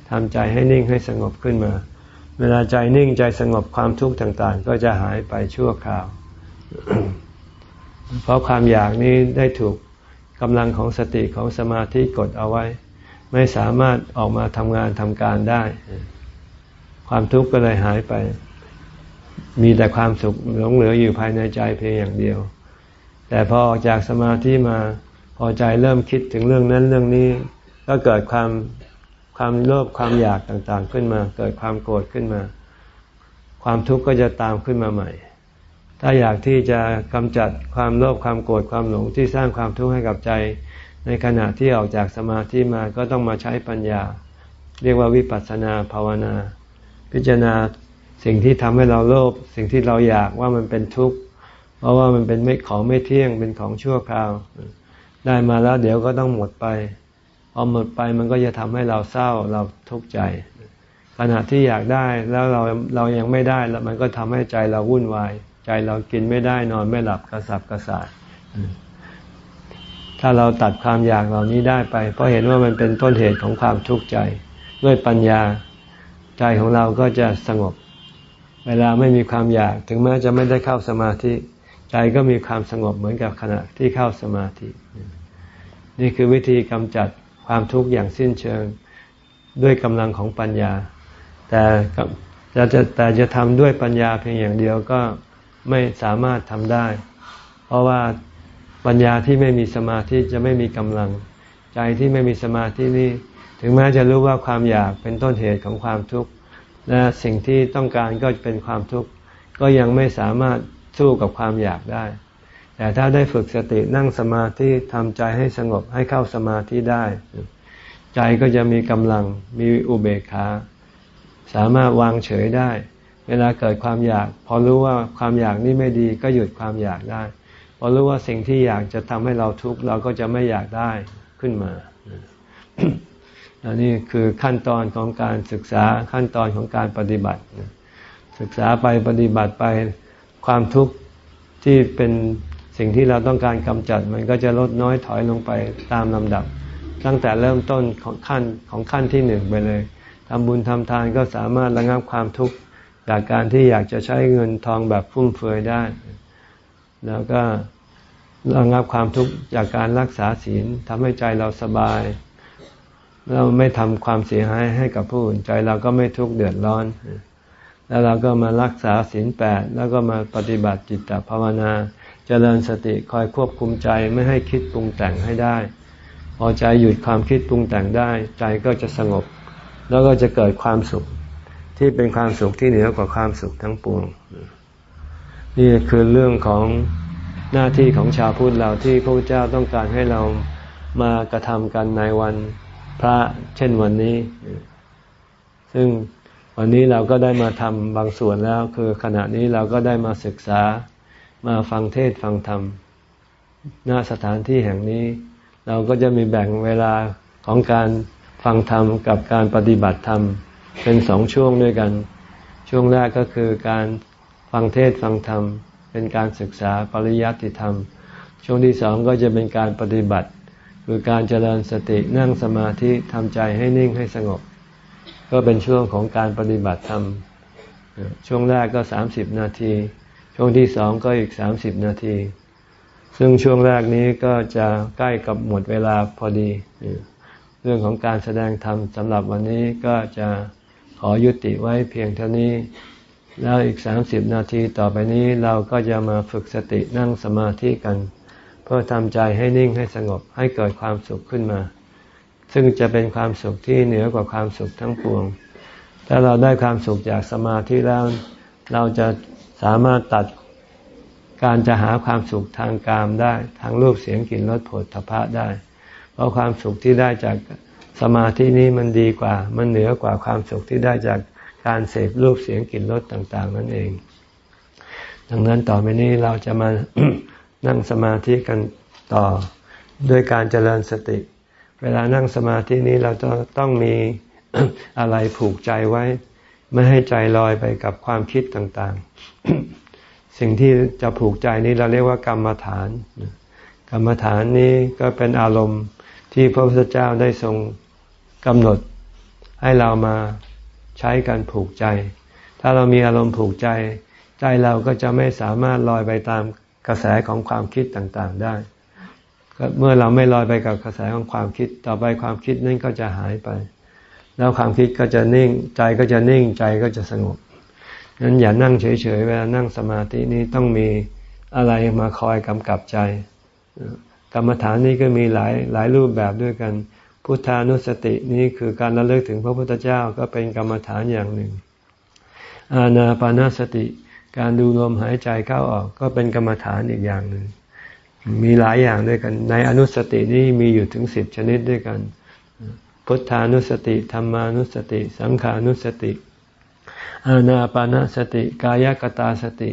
ทำใจให้นิ่งให้สงบขึ้นมา เวลาใจนิ่งใจสงบความทุกข์ต่าง ๆ ก็จะหายไปชั่วคราว เพราะความอยากนี้ได้ถูกกำลังของสติของสมาธิกดเอาไว้ ไม่สามารถออกมาทำงานทำการได้ ความทุกข์ก็เลยหายไป มีแต่ความสุขหลงเหลืออยู่ภายในใจเพียงอย่างเดียว แต่พอออกจากสมาธิมา อใจเริ่มคิดถึงเรื่องนั้นเรื่องนี้ ก็เกิดความความโลภความอยากต่างๆขึ้นมา เกิดความโกรธขึ้นมา ความทุกข์ก็จะตามขึ้นมาใหม่ ถ้าอยากที่จะกำจัดความโลภความโกรธความหลงที่สร้างความทุกข์ให้กับใจ ในขณะที่ออกจากสมาธิมาก็ต้องมาใช้ปัญญา เรียกว่าวิปัสสนาภาวนา พิจารณาสิ่งที่ทำให้เราโลภสิ่งที่เราอยากว่ามันเป็นทุกข์เพราะว่ามันเป็นไม่ของไม่เที่ยงเป็นของชั่วคราว ได้มาแล้วเดี๋ยวก็ต้องหมดไปพอหมดไปมันก็จะทำให้เราเศร้าเราทุกข์ใจ ขณะที่อยากได้แล้วเราเรายังไม่ได้แล้วมันก็ทำให้ใจเราวุ่นวาย ใจเรากินไม่ได้นอนไม่หลับกระสับกระส่ายถ้าเราตัดความอยากเหล่านี้ได้ไป เพราะเห็นว่ามันเป็นต้นเหตุของความทุกข์ใจ ด้วยปัญญาใจของเราก็จะสงบ เวลาไม่มีความอยาก ถึงแม้จะไม่ได้เข้าสมาธิ ใจก็มีความสงบเหมือนกับขณะที่เข้าสมาธิ นี่คือวิธีกำจัดความทุกข์อย่างสิ้นเชิงด้วยกำลังของปัญญา แต่จะจะแต่จะทำด้วยปัญญาเพียงอย่างเดียวก็ไม่สามารถทำได้ เพราะว่าปัญญาที่ไม่มีสมาธิจะไม่มีกำลัง ใจที่ไม่มีสมาธินี่ถึงแม้จะรู้ว่าความอยากเป็นต้นเหตุของความทุกข์และสิ่งที่ต้องการก็เป็นความทุกข์ก็ยังไม่สามารถ สู้กับความอยากได้ แต่ถ้าได้ฝึกสตินั่งสมาธิทำใจให้สงบให้เข้าสมาธิได้ ใจก็จะมีกำลังมีอุเบกขาสามารถวางเฉยได้ เวลาเกิดความอยาก พอรู้ว่าความอยากนี้ไม่ดีก็หยุดความอยากได้ พอรู้ว่าสิ่งที่อยากจะทำให้เราทุกข์เราก็จะไม่อยากได้ขึ้นมาอันนี้คือขั้นตอนของการศึกษาขั้นตอนของการปฏิบัติ ศึกษาไปปฏิบัติไป ความทุกข์ที่เป็นสิ่งที่เราต้องการกำจัด มันก็จะลดน้อยถอยลงไปตามลำดับ ตั้งแต่เริ่มต้นของขั้นของขั้นที่หนึ่งไปเลยทำบุญทำทานก็สามารถระงับความทุกข์จากการที่อยากจะใช้เงินทองแบบฟุ่มเฟือยได้ แล้วก็ระงับความทุกข์จากการรักษาศีลทำให้ใจเราสบาย เราไม่ทำความเสียหายให้กับผู้อื่นใจเราก็ไม่ทุกข์เดือดร้อน แล้วเราก็มารักษาศีลแปดแล้วก็มาปฏิบัติจิตตภาวนาจริญสติคอยควบคุมใจไม่ให้คิดปรุงแต่งให้ได้ พอใจหยุดความคิดปรุงแต่งได้ ใจก็จะสงบ แล้วก็จะเกิดความสุขที่เป็นความสุขที่เหนือกว่าความสุขทั้งปวง นี่คือเรื่องของหน้าที่ของชาวพุทธเราที่พระเจ้าต้องการให้เรามากระทำกันในวันพระเช่นวันนี้ ซึ่ง วันนี้เราก็ได้มาทำบางส่วนแล้ว คือขณะนี้เราก็ได้มาศึกษามาฟังเทศฟังธรรมหน้าสถานที่แห่งนี้ เราก็จะมีแบ่งเวลาของการฟังธรรมกับการปฏิบัติธรรม เป็นสองช่วงด้วยกัน ช่วงแรกก็คือการฟังเทศฟังธรรม เป็นการศึกษาปริยัติธรรม ช่วงที่สองก็จะเป็นการปฏิบัติ คือการเจริญสตินั่งสมาธิทำใจให้นิ่งให้สงบ ก็เป็นช่วงของการปฏิบัติธรรม ช่วงแรกก็สามสิบนาที ช่วงที่สองก็อีกสามสิบนาที ซึ่งช่วงแรกนี้ก็จะใกล้กับหมดเวลาพอดี เรื่องของการแสดงธรรมสำหรับวันนี้ก็จะขอยุติไว้เพียงเท่านี้ แล้วอีกสามสิบนาทีต่อไปนี้เราก็จะมาฝึกสตินั่งสมาธิกัน เพื่อทำใจให้นิ่งให้สงบให้เกิดความสุขขึ้นมา ซึ่งจะเป็นความสุขที่เหนือกว่าความสุขทั้งปวง ถ้าเราได้ความสุขจากสมาธิแล้ว เราจะสามารถตัดการจะหาความสุขทางกามได้ ทางรูปเสียงกลิ่นรสผลทพะได้ เพราะความสุขที่ได้จากสมาธินี้มันดีกว่า มันเหนือกว่าความสุขที่ได้จากการเสพรูปเสียงกลิ่นรสต่าง ๆ นั่นเอง ดังนั้นต่อไปนี้เราจะมานั่งสมาธิกันต่อด้วยการเจริญสติ เวลานั่งสมาธินี้เราต้องต้องมีอะไรผูกใจไว้ ไม่ให้ใจลอยไปกับความคิดต่างๆ สิ่งที่จะผูกใจนี้เราเรียกว่ากรรมฐาน กรรมฐานนี้ก็เป็นอารมณ์ที่พระพุทธเจ้าได้ทรงกำหนดให้เรามาใช้การผูกใจ ถ้าเรามีอารมณ์ผูกใจ ใจเราก็จะไม่สามารถลอยไปตามกระแสของความคิดต่างๆได้ เมื่อเราไม่ลอยไปกับกระแสของความคิด ต่อไปความคิดนั่นก็จะหายไป แล้วความคิดก็จะนิ่ง ใจก็จะนิ่งใจก็จะสงบนั้นอย่านั่งเฉยๆเวลานั่งสมาธินี้ต้องมีอะไรมาคอยกำกับใจ กรรมฐานนี้ก็มีหลายหลายรูปแบบด้วยกัน พุทธานุสตินี้คือการระลึกถึงพระพุทธเจ้าก็เป็นกรรมฐานอย่างหนึ่ง อาณาปานาสติ การดูลมหายใจเข้าออกก็เป็นกรรมฐานอีกอย่างหนึ่ง มีหลายอย่างด้วยกัน ในอนุสตินี่มีอยู่ถึงสิบชนิดด้วยกัน พุทธานุสติธรรมานุสติ สังขานุสติอานาปานาสติ กายกตาสติ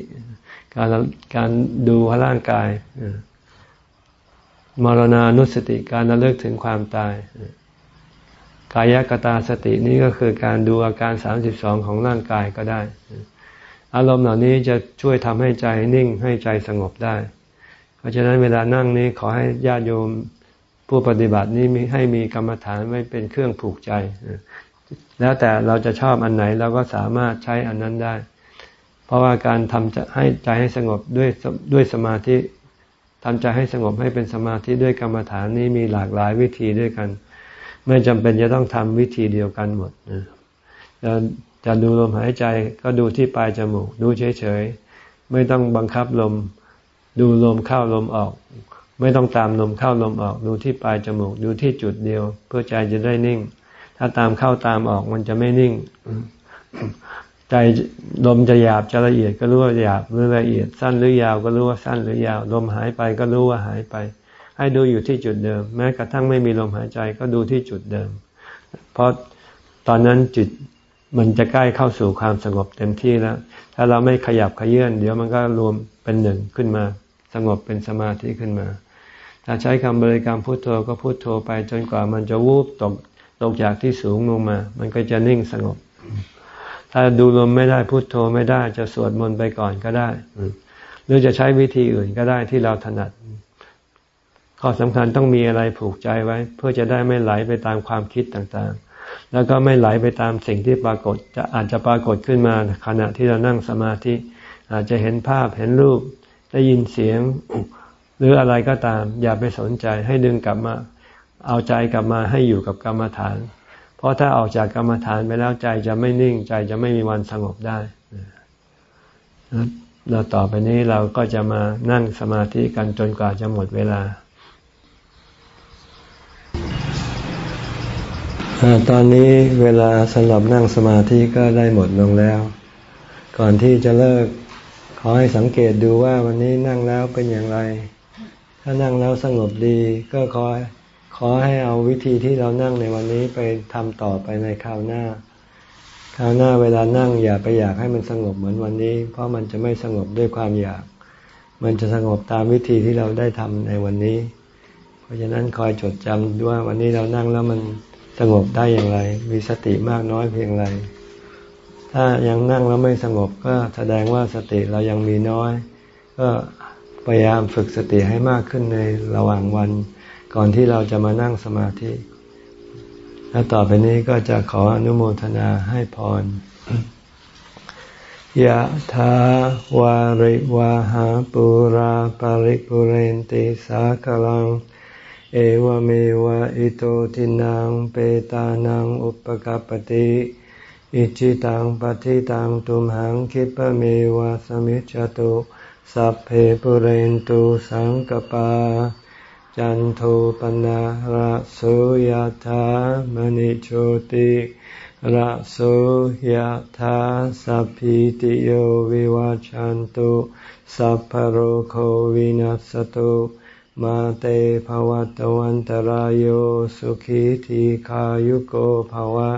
การการดูร่างกายมรณานุสติการระลึกถึงความตาย กายกตาสตินี้ก็คือการดูอาการสามสิบสองของร่างกายก็ได้ อารมณ์เหล่านี้จะช่วยทำให้ใจนิ่งให้ใจสงบได้ ราะฉะนั้นเวลานั่งนี้ขอให้ญาติโยมผู้ปฏิบัตินี้มีให้มีกรรมฐานไว้เป็นเครื่องผูกใจ แล้วแต่เราจะชอบอันไหนเราก็สามารถใช้อันนั้นได้ เพราะว่าการทำจให้ใจให้สงบด้วยด้วยสมาธิทำใจให้สงบให้เป็นสมาธิด้วยกรรมฐานนี้มีหลากหลายวิธีด้วยกัน ไม่จำเป็นจะต้องทำวิธีเดียวกันหมดจะจะดูลมหายใจก็ดูที่ปลายจมูก ดูเฉยๆไม่ต้องบังคับลม ดูลมเข้าลมออก ไม่ต้องตามลมเข้าลมออก ดูที่ปลายจมูก ดูที่จุดเดียว เพื่อใจจะได้นิ่ง ถ้าตามเข้าตามออกมันจะไม่นิ่ง ใจลมจะหยาบจะละเอียดก็รู้ว่าหยาบหรือละเอียด สั้นหรือยาวก็รู้ว่าสั้นหรือยาว ลมหายไปก็รู้ว่าหายไป ให้ดูอยู่ที่จุดเดิม แม้กระทั่งไม่มีลมหายใจก็ดูที่จุดเดิม เพราะตอนนั้นจิตมันจะใกล้เข้าสู่ความสงบเต็มที่แล้ว ถ้าเราไม่ขยับขยื่นเดี๋ยวมันก็รวมเป็นหนึ่งขึ้นมา สงบเป็นสมาธิขึ้นมา ถ้าใช้คำบริกรรมพุทโธก็พุทโธไปจนกว่ามันจะวูบตกตกจากที่สูงลงมา มันก็จะนิ่งสงบ ถ้าดูลมไม่ได้พุทโธไม่ได้จะสวดมนต์ไปก่อนก็ได้ หรือจะใช้วิธีอื่นก็ได้ที่เราถนัด ข้อสำคัญต้องมีอะไรผูกใจไว้ เพื่อจะได้ไม่ไหลไปตามความคิดต่างๆ แล้วก็ไม่ไหลไปตามสิ่งที่ปรากฏ จะอาจจะปรากฏขึ้นมาขณะที่เรานั่งสมาธิ อาจจะเห็นภาพเห็นรูป ได้ยินเสียงหรืออะไรก็ตาม อย่าไปสนใจให้ดึงกลับมา เอาใจกลับมาให้อยู่กับกรรมฐาน เพราะถ้าออกจากกรรมฐานไปแล้วใจจะไม่นิ่งใจจะไม่มีวันสงบได้เราต่อไปนี้เราก็จะมานั่งสมาธิกันจนกว่าจะหมดเวลาตอนนี้เวลาสำหรับนั่งสมาธิก็ได้หมดลงแล้ว ก่อนที่จะเลิก ขอให้สังเกตดูว่าวันนี้นั่งแล้วเป็นอย่างไร ถ้านั่งแล้วสงบดีก็ขอขอให้เอาวิธีที่เรานั่งในวันนี้ไปทำต่อไปในคราวหน้า คราวหน้าเวลานั่งอย่าไปอยากให้มันสงบเหมือนวันนี้ เพราะมันจะไม่สงบด้วยความอยาก มันจะสงบตามวิธีที่เราได้ทำในวันนี้ เพราะฉะนั้นคอยจดจำด้วยวันนี้เรานั่งแล้วมันสงบได้อย่างไร มีสติมากน้อยเพียงไร ถ้ายังนั่งแล้วไม่สงบก็แสดงว่าสติเรายังมีน้อย ก็พยายามฝึกสติให้มากขึ้นในระหว่างวัน ก่อนที่เราจะมานั่งสมาธิ แล้วต่อไปนี้ก็จะขออนุโมทนาให้พรยะถาวาริวาหาปุราปาริปุเรนติสากลัง เอวเมวะอิโตทินังเปตานังอุปกปติ อิจิตังปฏิตังตุมหังคิปะเมวะสมิจจตุสัพเพปุเรนตุสังกปา จันโทปนะระโสยธามณิโชติระโสยธาสัพพิติโยวิวาจันตุสัพพโรโควินัสตุมาเตภวัตวันตารโยสุขีทีขายุโกภวะ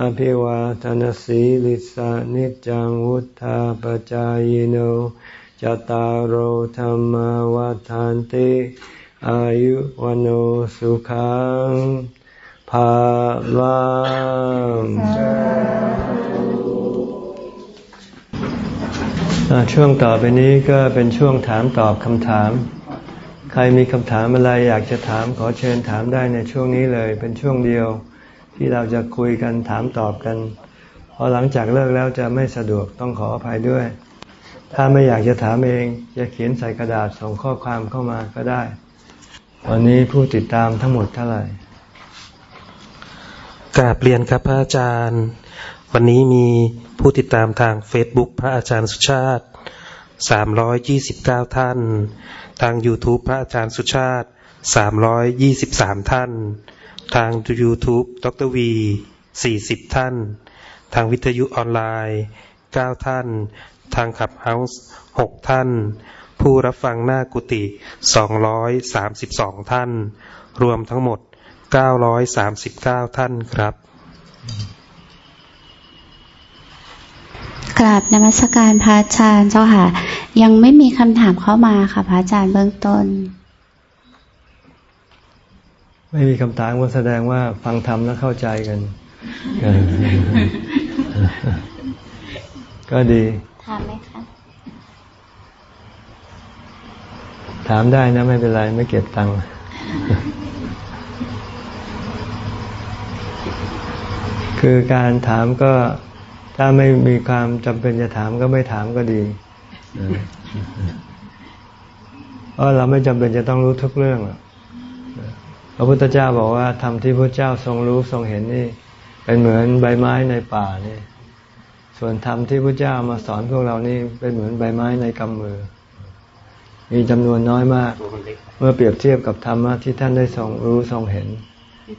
อภิวาทนสีลิสานิจังวุธาปจายโนจตารโหธรรมวาทานติอายุวันโอสุขังภาลังช่วงต่อไปนี้ก็เป็นช่วงถามตอบคำถาม ใครมีคำถามอะไรอยากจะถามขอเชิญถามได้ในช่วงนี้เลย เป็นช่วงเดียว ที่เราจะคุยกันถามตอบกันพอหลังจากเลิกแล้วจะไม่สะดวกต้องขออภัยด้วย ถ้าไม่อยากจะถามเองจะเขียนใส่กระดาษส่งข้อความเข้ามาก็ได้วันนี้ผู้ติดตามทั้งหมดเท่าไหร่กราบเรียนครับพระอาจารย์ วันนี้มีผู้ติดตามทาง Facebook พระอาจารย์สุชาติ 329 ท่าน ทาง YouTube พระอาจารย์สุชาติ 323 ท่าน ทาง YouTube ดรวี40 ท่าน ทางวิทยุออนไลน์ 9 ท่าน ทางขับเฮาส์6ท่าน ผู้รับฟังหน้ากุฏิ232 ท่าน รวมทั้งหมด 939 ท่านครับ กราบนมัสการพระอาจารย์เจ้าค่ะ ยังไม่มีคำถามเข้ามาค่ะพระอาจารย์เบื้องต้น ไม่มีคำถามก็แสดงว่าฟังธรรมแล้วเข้าใจกัน ก็ดีถามไหมคะถามได้นะไม่เป็นไร ไม่เก็บตังค์คือการถามก็ถ้าไม่มีความจำเป็นจะถามก็ไม่ถามก็ดีเพราะเราไม่จำเป็นจะต้องรู้ทุกเรื่อง พระพุทธเจ้าบอกว่าทำที่พระเจ้าทรงรู้ทรงเห็นนี่ เป็นเหมือนใบไม้ในป่านี่ ส่วนธรรมที่พระเจ้ามาสอนพวกเรานี่เป็นเหมือนใบไม้ในกำมือ มีจำนวนน้อยมาก เมื่อเปรียบเทียบกับธรรมะที่ท่านได้ทรงรู้ทรงเห็น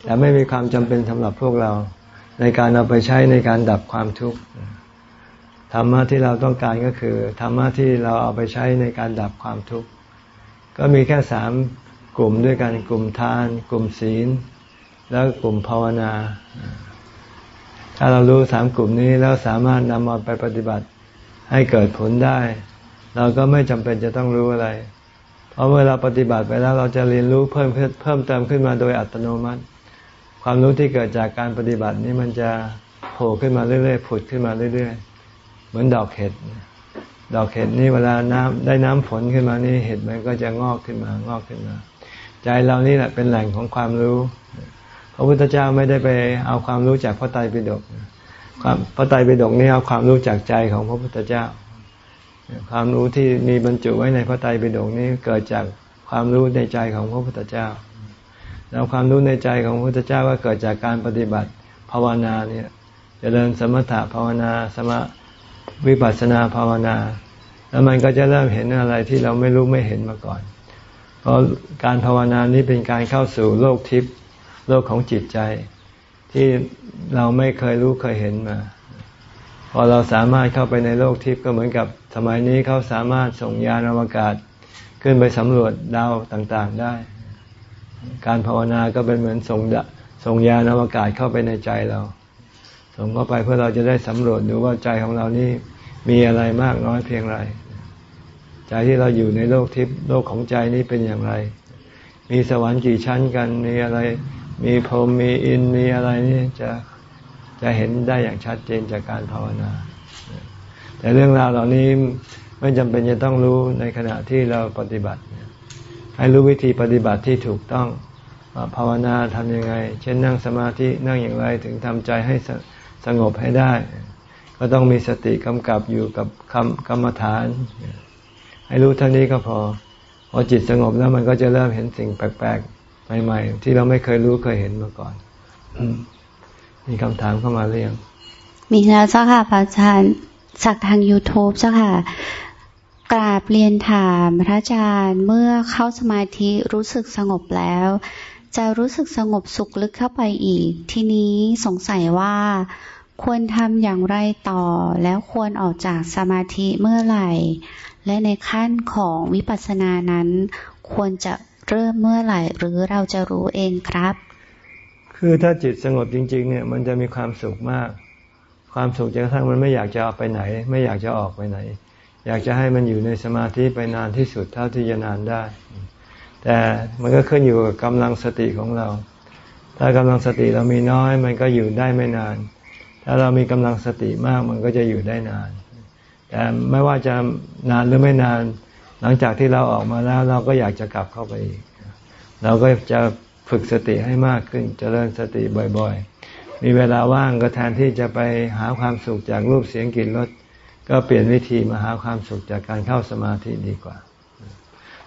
แต่ไม่มีความจำเป็นสำหรับพวกเรา ในการเอาไปใช้ในการดับความทุกข์ธรรมะที่เราต้องการก็คือธรรมะที่เราเอาไปใช้ในการดับความทุกข์ก็มีแค่สาม กลุ่มด้วยกันกลุ่มทาน กลุ่มศีล แล้วกลุ่มภาวนา ถ้าเรารู้สามกลุ่มนี้แล้วสามารถนำมาไปปฏิบัติให้เกิดผลได้ เราก็ไม่จำเป็นจะต้องรู้อะไร เพราะเวลาปฏิบัติไปแล้วเราจะเรียนรู้เพิ่มเพิ่มเติมขึ้นมาโดยอัตโนมัติ ความรู้ที่เกิดจากการปฏิบัตินี้มันจะโผล่ขึ้นมาเรื่อยๆผุดขึ้นมาเรื่อยๆ เหมือนดอกเห็ดดอกเห็ดนี่เวลาน้ำได้น้ำฝนขึ้นมานี่เห็ดมันก็จะงอกขึ้นมางอกขึ้นมา ใจเรานี่แหละเป็นแหล่งของความรู้ พระพุทธเจ้าไม่ได้ไปเอาความรู้จากพระไตรปิฎกความพระไตรปิฎกนี่เอาความรู้จากใจของพระพุทธเจ้า ความรู้ที่มีบรรจุไว้ในพระไตรปิฎกนี้เกิดจากความรู้ในใจของพระพุทธเจ้า แล้วความรู้ในใจของพระพุทธเจ้าก็เกิดจากการปฏิบัติภาวนาเนี่ยจเจริญสมถะภาวนาสมวิปัสสนาภาวนา แล้วมันก็จะเริ่มเห็นอะไรที่เราไม่รู้ไม่เห็นมาก่อน เพราะการภาวนานี้เป็นการเข้าสู่โลกทิพย์โลกของจิตใจ ที่เราไม่เคยรู้เคยเห็นมา พอเราสามารถเข้าไปในโลกทิพย์ก็เหมือนกับสมัยนี้เขาสามารถส่งยานอวกาศขึ้นไปสำรวจดาวต่างๆได้ การภาวนาก็เป็นเหมือนส่งส่งยานอวกาศเข้าไปในใจเรา ส่งเข้าไปเพื่อเราจะได้สำรวจดูว่าใจของเรานี่มีอะไรมากน้อยเพียงไร ใจที่เราอยู่ในโลกทิพย์โลกของใจนี้เป็นอย่างไร มีสวรรค์กี่ชั้นกันมีอะไร มีพรหมมีอินมีอะไรนี่จะจะเห็นได้อย่างชัดเจนจากการภาวนา แต่เรื่องราวเหล่านี้ไม่จำเป็นจะต้องรู้ในขณะที่เราปฏิบัติ ให้รู้วิธีปฏิบัติที่ถูกต้องภาวนาทำยังไง เช่นนั่งสมาธินั่งอย่างไรถึงทำใจให้สงบให้ได้ ก็ต้องมีสติกำกับอยู่กับคำกรรมฐาน ให้รู้เท่านี้ก็พอพอจิตสงบแล้วมันก็จะเริ่มเห็นสิ่งแปลกๆใหม่ๆที่เราไม่เคยรู้เคยเห็นมาก่อนมีคำถามเข้ามาหรือยังมีแล้วเจ้าค่ะพระอาจารย์จากทาง YouTube เจ้าค่ะกราบเรียนถามพระอาจารย์เมื่อเข้าสมาธิรู้สึกสงบแล้ว จะรู้สึกสงบสุขลึกเข้าไปอีก ทีนี้สงสัยว่าควรทำอย่างไรต่อ แล้วควรออกจากสมาธิเมื่อไหร่ และในขั้นของวิปัสสนานั้น ควรจะเริ่มเมื่อไหร่ หรือเราจะรู้เองครับ คือถ้าจิตสงบจริง ๆ เนี่ยมันจะมีความสุขมาก ความสุขจนกระทั่งมันไม่อยากจะออกไปไหน ไม่อยากจะออกไปไหน อยากจะให้มันอยู่ในสมาธิไปนานที่สุดเท่าที่จะนานได้ แต่มันก็ขึ้นอยู่กับกำลังสติของเรา ถ้ากำลังสติเรามีน้อย มันก็อยู่ได้ไม่นาน ถ้าเรามีกำลังสติมากมันก็จะอยู่ได้นาน แต่ไม่ว่าจะนานหรือไม่นาน หลังจากที่เราออกมาแล้ว เราก็อยากจะกลับเข้าไปอีก เราก็จะฝึกสติให้มากขึ้นจเจริญสติบ่อยๆ มีเวลาว่างก็แทนที่จะไปหาความสุขจากรูปเสียงกลิ่นรสก็เปลี่ยนวิธีมาหาความสุขจากการเข้าสมาธิดีกว่า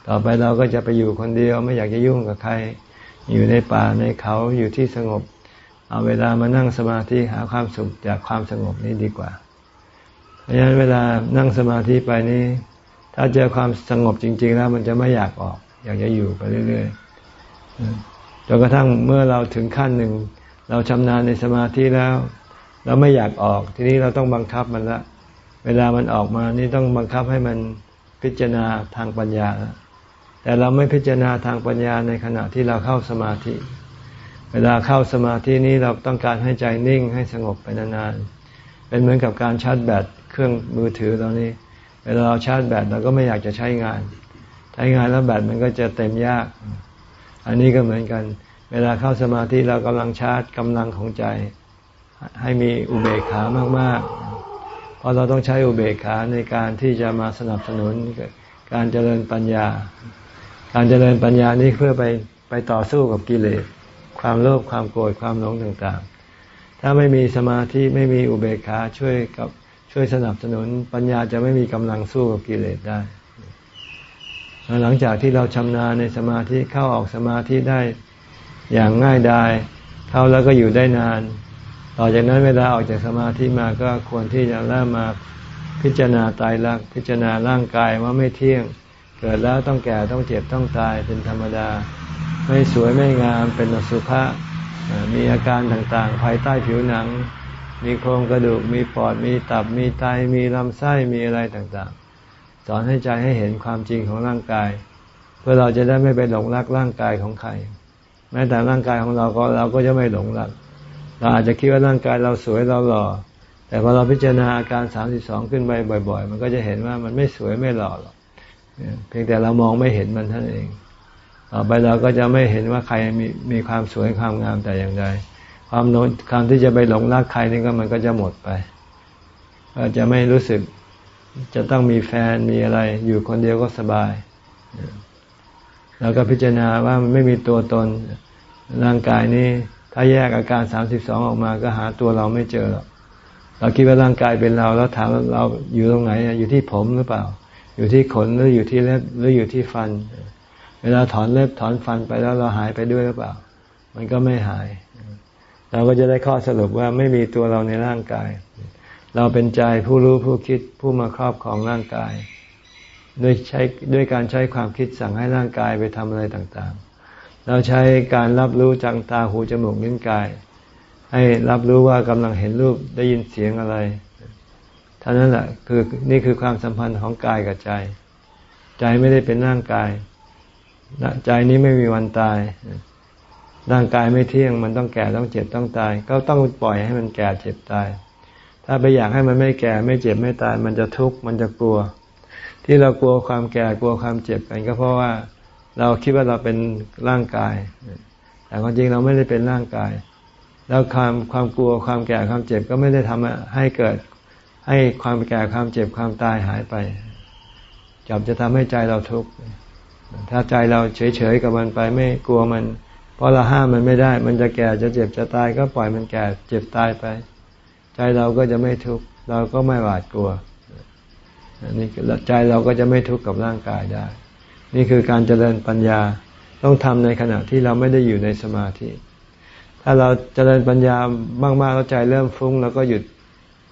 ต่อไปเราก็จะไปอยู่คนเดียวไม่อยากจะยุ่งกับใคร อยู่ในป่าในเขาอยู่ที่สงบ เอาเวลามานั่งสมาธิหาความสุขจากความสงบนี้ดีกว่า เพราะฉะนั้นเวลานั่งสมาธิไปนี้ ถ้าเจอความสงบจริง ๆ แล้วมันจะไม่อยากออก อยากจะอยู่ไปเรื่อยๆจนกระทั่งเมื่อเราถึงขั้นหนึ่ง เราชำนาญในสมาธิแล้ว เราไม่อยากออก ทีนี้เราต้องบังคับมันละเวลามันออกมานี่ต้องบังคับให้มันพิจารณาทางปัญญา แต่เราไม่พิจารณาทางปัญญาในขณะที่เราเข้าสมาธิ เวลาเข้าสมาธินี้เราต้องการให้ใจนิ่งให้สงบไปนานๆ เป็นเหมือนกับการชาร์จแบตเครื่องมือถือเรานี้ เวลาเราชาร์จแบตเราก็ไม่อยากจะใช้งาน ใช้งานแล้วแบตมันก็จะเต็มยาก อันนี้ก็เหมือนกัน เวลาเข้าสมาธิเรากำลังชาร์จกำลังของใจ ให้มีอุเบกขามากๆ เพราะเราต้องใช้อุเบกขาในการที่จะมาสนับสนุนการเจริญปัญญา การเจริญปัญญานี้เพื่อไปไปต่อสู้กับกิเลส ความโลภความโกรธความหลงต่างๆ ถ้าไม่มีสมาธิไม่มีอุเบกขาช่วยกับช่วยสนับสนุน ปัญญาจะไม่มีกำลังสู้กับกิเลสได้หลังจากที่เราชำนาญในสมาธิเข้าออกสมาธิได้อย่างง่ายดายเข้าแล้วก็อยู่ได้นาน ต่อจากนั้นเวลาออกจากสมาธิมาก็ควรที่จะเริ่มมาพิจารณาตายรักพิจารณาร่างกายว่าไม่เที่ยง เกิดแล้วต้องแก่ต้องเจ็บต้องตายเป็นธรรมดา ไม่สวยไม่งามเป็นอสุภะ มีอาการต่างๆ ภายใต้ผิวหนัง มีโครงกระดูก มีปอด มีตับ มีไต มีลำไส้ มีอะไรต่างๆ สอนให้ใจให้เห็นความจริงของร่างกาย เพื่อเราจะได้ไม่ไปหลงรักร่างกายของใคร แม้แต่ร่างกายของเราก็เราก็จะไม่หลงรัก เราอาจจะคิดว่าร่างกายเราสวยเราหล่อ แต่พอเราพิจารณาอาการสามสิบสองขึ้นไปบ่อย ๆ มันก็จะเห็นว่ามันไม่สวยไม่หล่อหรอก เพียงแต่เรามองไม่เห็นมันเท่านั้นเอง ต่อไปเราก็จะไม่เห็นว่าใครมีมีความสวยความงามแต่อย่างใดความโน้นความที่จะไปหลงรักใครนี่ก็มันก็จะหมดไปก็จะไม่รู้สึกจะต้องมีแฟนมีอะไร อยู่คนเดียวก็สบายแล้วก็พิจารณาว่ามันไม่มีตัวตนร่างกายนี้ ถ้าแยกอาการสามสิบสองออกมาก็หาตัวเราไม่เจอหรอกเราคิดว่าร่างกายเป็นเรา แล้วถามเราอยู่ตรงไหนอยู่ที่ผมหรือเปล่า อยู่ที่ขนหรืออยู่ที่เล็บหรืออยู่ที่ฟัน วลาถอนเล็บถอนฟันไปแล้วเราหายไปด้วยหรือเปล่า มันก็ไม่หาย เราก็จะได้ข้อสรุปว่าไม่มีตัวเราในร่างกาย เราเป็นใจผู้รู้ผู้คิดผู้มาครอบของร่างกาย ด้วยใช้ด้วยการใช้ความคิดสั่งให้ร่างกายไปทำอะไรต่างๆ เราใช้การรับรู้จังตาหูจมูกลิ้นกาย ให้รับรู้ว่ากำลังเห็นรูปได้ยินเสียงอะไรเท่านั้นแหละคือนี่คือความสัมพันธ์ของกายกับใจ ใจไม่ได้เป็นร่างกาย ใจนี้ไม่มีวันตาย ร่างกายไม่เที่ยง มันต้องแก่ต้องเจ็บต้องตาย ก็ต้องปล่อยให้มันแก่เจ็บตาย ถ้าไปอยากให้มันไม่แก่ไม่เจ็บไม่ตาย มันจะทุกข์มันจะกลัว ที่เรากลัวความแก่กลัวความเจ็บกัน ก็เพราะว่าเราคิดว่าเราเป็นร่างกาย แต่ความจริงเราไม่ได้เป็นร่างกาย แล้วความความกลัวความแก่ความเจ็บก็ไม่ได้ทำให้เกิด ให้ความแก่ความเจ็บความตายหายไปจับจะทำให้ใจเราทุกข์ ถ้าใจเราเฉยๆกับมันไปไม่กลัวมัน เพราะเราห้ามมันไม่ได้ มันจะแก่จะเจ็บจะตายก็ปล่อยมันแก่เจ็บตายไป ใจเราก็จะไม่ทุกข์เราก็ไม่หวาดกลัวนี่ใจเราก็จะไม่ทุกข์กับร่างกายได้ นี่คือการเจริญปัญญาต้องทำในขณะที่เราไม่ได้อยู่ในสมาธิ ถ้าเราเจริญปัญญามากๆแล้วใจเริ่มฟุ้งเราก็หยุด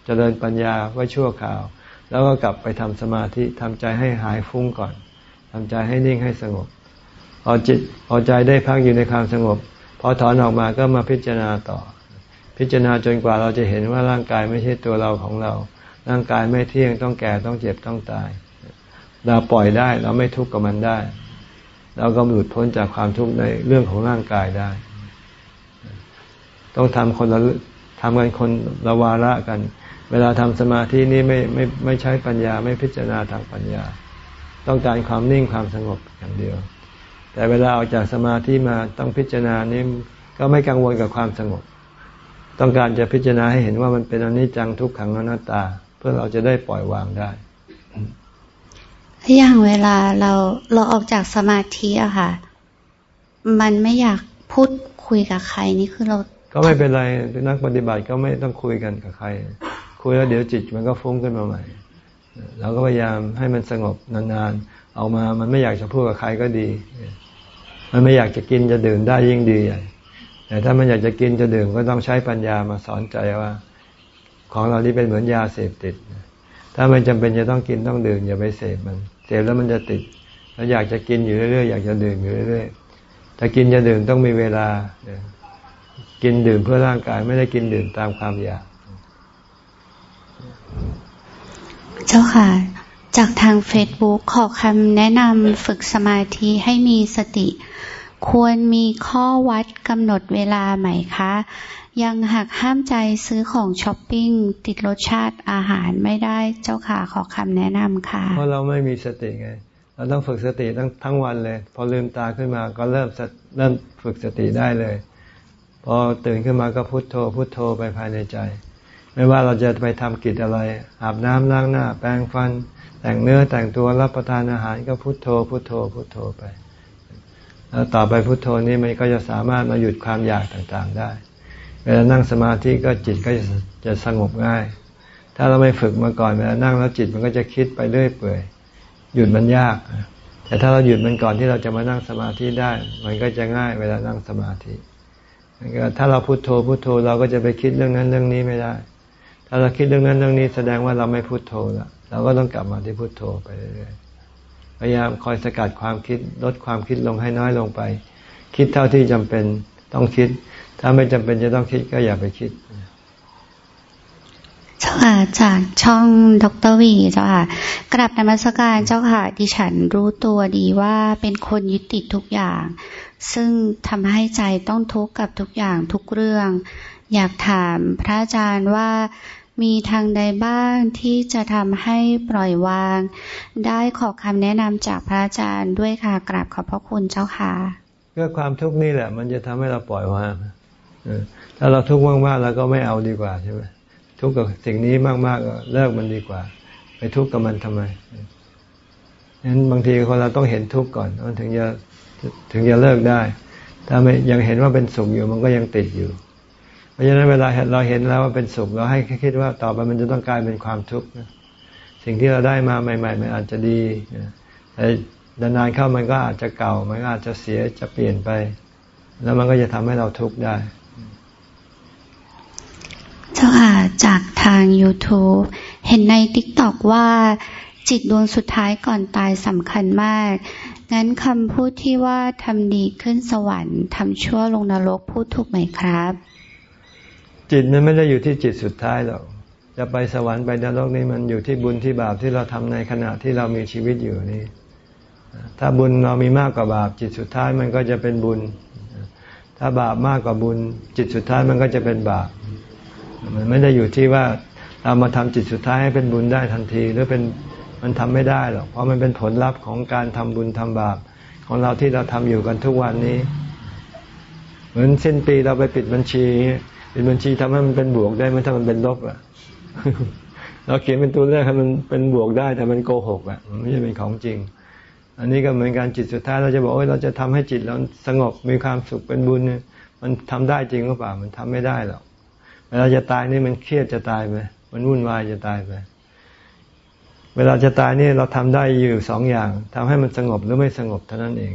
เจริญปัญญาไว้ชั่วคราว แล้วก็กลับไปทำสมาธิทำใจให้หายฟุ้งก่อน ทำใจให้นิ่งให้สงบพอจิตพอใจได้พักอยู่ในความสงบพอถอนออกมาก็มาพิจารณาต่อ พิจารณาจนกว่าเราจะเห็นว่าร่างกายไม่ใช่ตัวเราของเรา ร่างกายไม่เที่ยงต้องแก่ต้องเจ็บต้องตาย เราปล่อยได้เราไม่ทุกข์กับมันได้ เราก็หลุดพ้นจากความทุกข์ในเรื่องของร่างกายได้ ต้องทำคนละทำกันคนละวาระกัน เวลาทำสมาธินี่ไม่ไม่ไม่ใช้ปัญญาไม่พิจารณาทางปัญญา ต้องการความนิ่งความสงบอย่างเดียว แต่เวลาออกจากสมาธิมาต้องพิจารณานี้ก็ไม่กังวลกับความสงบ ต้องการจะพิจารณาให้เห็นว่ามันเป็นอนิจจังทุกขังอนัตตา เพื่อเราจะได้ปล่อยวางได้อย่างเวลาเราเราออกจากสมาธิอะค่ะ มันไม่อยากพูดคุยกับใครนี่คือเรา ก็ไม่เป็นไรนักปฏิบัติก็ไม่ต้องคุยกันกับใคร คุยแล้วเดี๋ยวจิตมันก็ฟุ้งขึ้นมาใหม่ เราก็พยายามให้มันสงบนานๆ เอามามันไม่อยากจะพูดกับใครก็ดี มันไม่อยากจะกินจะดื่มได้ยิ่งดีใหญ่แต่ถ้ามันอยากจะกินจะดื่มก็ต้องใช้ปัญญามาสอนใจว่า ของเรานี้เป็นเหมือนยาเสพติด ถ้ามันจำเป็นจะต้องกินต้องดื่มอย่าไปเสพมัน เสพแล้วมันจะติด แล้วอยากจะกินอยู่เรื่อยๆอยากจะดื่มอยู่เรื่อยๆถ้ากินจะดื่มต้องมีเวลา กินดื่มเพื่อร่างกาย ไม่ได้กินดื่มตามความอยาก เจ้าค่ะ จากทางเฟซบุ๊กขอคำแนะนำฝึกสมาธิให้มีสติ ควรมีข้อวัดกำหนดเวลาไหมคะ ยังหักห้ามใจซื้อของช้อปปิ้ง ติดรสชาติอาหารไม่ได้เจ้าค่ะ ขอคำแนะนำค่ะ เพราะเราไม่มีสติไง เราต้องฝึกสติทั้งทั้งวันเลย พอลืมตาขึ้นมาก็เริ่มเริ่มฝึกสติได้เลย พอตื่นขึ้นมาก็พุโทโธพุโทโธไปภายในใจ ไม่ว่าเราจะไปทำกิจอะไร อาบน้ำล้างหน้า แปรงฟัน แต่งเนื้อแต่งตัวรับประทานอาหารก็พุโทโธ พุโทโธ พุโทโธไป แล้วต่อไปพุโทโธนี้มันก็จะสามารถมาหยุดความอยากต่างๆได้ เวลานั่งสมาธิก็จิตก็จะสงบง่าย ถ้าเราไม่ฝึกมาก่อนเวลานั่งแล้วจิตมันก็จะคิดไปเรื่อยเปื่อย หยุดมันยาก แต่ถ้าเราหยุดมันก่อนที่เราจะมานั่งสมาธิได้ มันก็จะง่ายเวลานั่งสมาธิถ้าเราพุโทโธพุโทโธเราก็จะไปคิดเรื่องนั้นเรื่องนี้ไม่ได้ ถ้าเราคิดเรื่องนั้นเรื่องนี้แสดงว่าเราไม่พุโทโธแล้วเราก็ต้องกลับมาที่พุโทโธไปเรื่อยพยายามคอยสกัดความคิดลดความคิดลงให้น้อยลงไป คิดเท่าที่จำเป็นต้องคิด ถ้าไม่จำเป็นจะต้องคิดก็อย่าไปคิดเจ้าค่ะจากช่องดรวีเจ้าค่ะกราบนมัสการเจ้าค่ะดิฉันรู้ตัวดีว่าเป็นคนยึดติดทุกอย่าง ซึ่งทำให้ใจต้องทุกข์กับทุกอย่างทุกเรื่อง อยากถามพระอาจารย์ว่า มีทางใดบ้างที่จะทำให้ปล่อยวาง ได้ขอคำแนะนำจากพระอาจารย์ด้วยค่ะกราบขอบพระคุณเจ้าค่ะก็ความทุกข์นี่แหละ มันจะทำให้เราปล่อยวางถ้าเราทุกข์มากๆเราก็ไม่เอาดีกว่าใช่ไหมทุกข์กับสิ่งนี้มากๆก็เลิกมันดีกว่า ไปทุกข์กับมันทำไมนั้นบางทีคนเราต้องเห็นทุกข์ก่อนมันถึงจะถึงจะเลิกได้ ถ้าไม่ยังเห็นว่าเป็นสุขอยู่มันก็ยังติดอยู่ เพราะฉะนั้นเวลาเราเห็นแล้วว่าเป็นสุขเราให้คิดว่าต่อไปมันจะต้องกลายเป็นความทุกข์สิ่งที่เราได้มาใหม่ ๆ มันอาจจะดีแต่นานๆเข้ามันก็อาจจะเก่า มันก็อาจจะเสียจะเปลี่ยนไป แล้วมันก็จะทำให้เราทุกข์ได้ เจ้าค่ะจากทาง YouTube เห็นในทิกตอกว่าจิตดวงสุดท้ายก่อนตายสำคัญมาก งั้นคำพูดที่ว่าทำดีขึ้นสวรรค์ทำชั่วลงนรกพูดถูกไหมครับ จิตมันไม่ได้อยู่ที่จิตสุดท้ายหรอกจะไปสวรรค์ไปนรกนี่มันอยู่ที่บุญที่บาปที่เราทำในขณะที่เรามีชีวิตอยู่นี่ ถ้าบุญเรามีมากกว่าบาป จิตสุดท้ายมันก็จะเป็นบุญ ถ้าบาปมากกว่าบุญ จิตสุดท้ายมันก็จะเป็นบาป มันไม่ได้อยู่ที่ว่าเรามาทำจิตสุดท้ายให้เป็นบุญได้ทันที หรือเป็นมันทำไม่ได้หรอกเพราะมันเป็นผลลัพธ์ของการทำบุญทำบาป ของเราที่เราทำอยู่กันทุกวันนี้ เหมือนสิ้นปีเราไปปิดบัญชีเป็นบัญชีทำให้มันเป็นบวกได้ไม่ถ้ามันเป็นลบอะเราเขียนเป็นตัวเลขให้มันเป็นบวกได้แต่มันโกหกอะมันไม่ใช่เป็นของจริง อันนี้ก็เหมือนการจิตสุดท้ายเราจะบอกโอ้ยเราจะทำให้จิตเราสงบมีความสุขเป็นบุญเนี่ยมันทำได้จริงหรือเปล่ามันทำไม่ได้หรอกเวลาจะตายนี่มันเครียดจะตายไปมันวุ่นวายจะตายไปเวลาจะตายนี่เราทำได้อยู่สองอย่างทำให้มันสงบหรือไม่สงบเท่านั้นเอง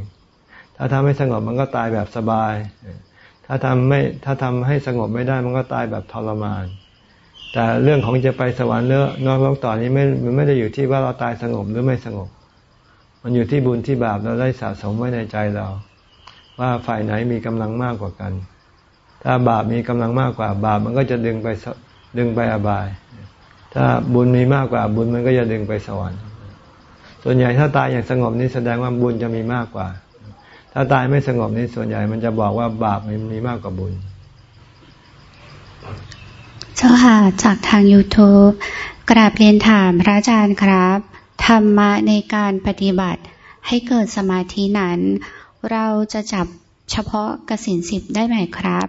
ถ้าทำให้สงบมันก็ตายแบบสบาย ถ้าทำไม่ถ้าทำให้สงบไม่ได้มันก็ตายแบบทรมาน แต่เรื่องของจะไปสวรรค์เลือนอกโลกต่อนี้ไม่มันไม่ได้อยู่ที่ว่าเราตายสงบหรือไม่สงบ มันอยู่ที่บุญที่บาปเราได้สะสมไว้ในใจเรา ว่าฝ่ายไหนมีกำลังมากกว่ากัน ถ้าบาปมีกำลังมากกว่า บาปมันก็จะดึงไปดึงไปอบาย ถ้าบุญมีมากกว่าบุญมันก็จะดึงไปสวรรค์ ส่วนใหญ่ถ้าตายอย่างสงบนี่แสดงว่าบุญจะมีมากกว่า ถ้าตายไม่สงบนี่ส่วนใหญ่ มันจะบอกว่าบาปมันมีมากกว่าบุญ เจ้าค่ะจากทาง YouTube กราบเรียนถามพระอาจารย์ครับ ธรรมะในการปฏิบัติให้เกิดสมาธินั้น เราจะจับเฉพาะกสินสิบได้ไหมครับ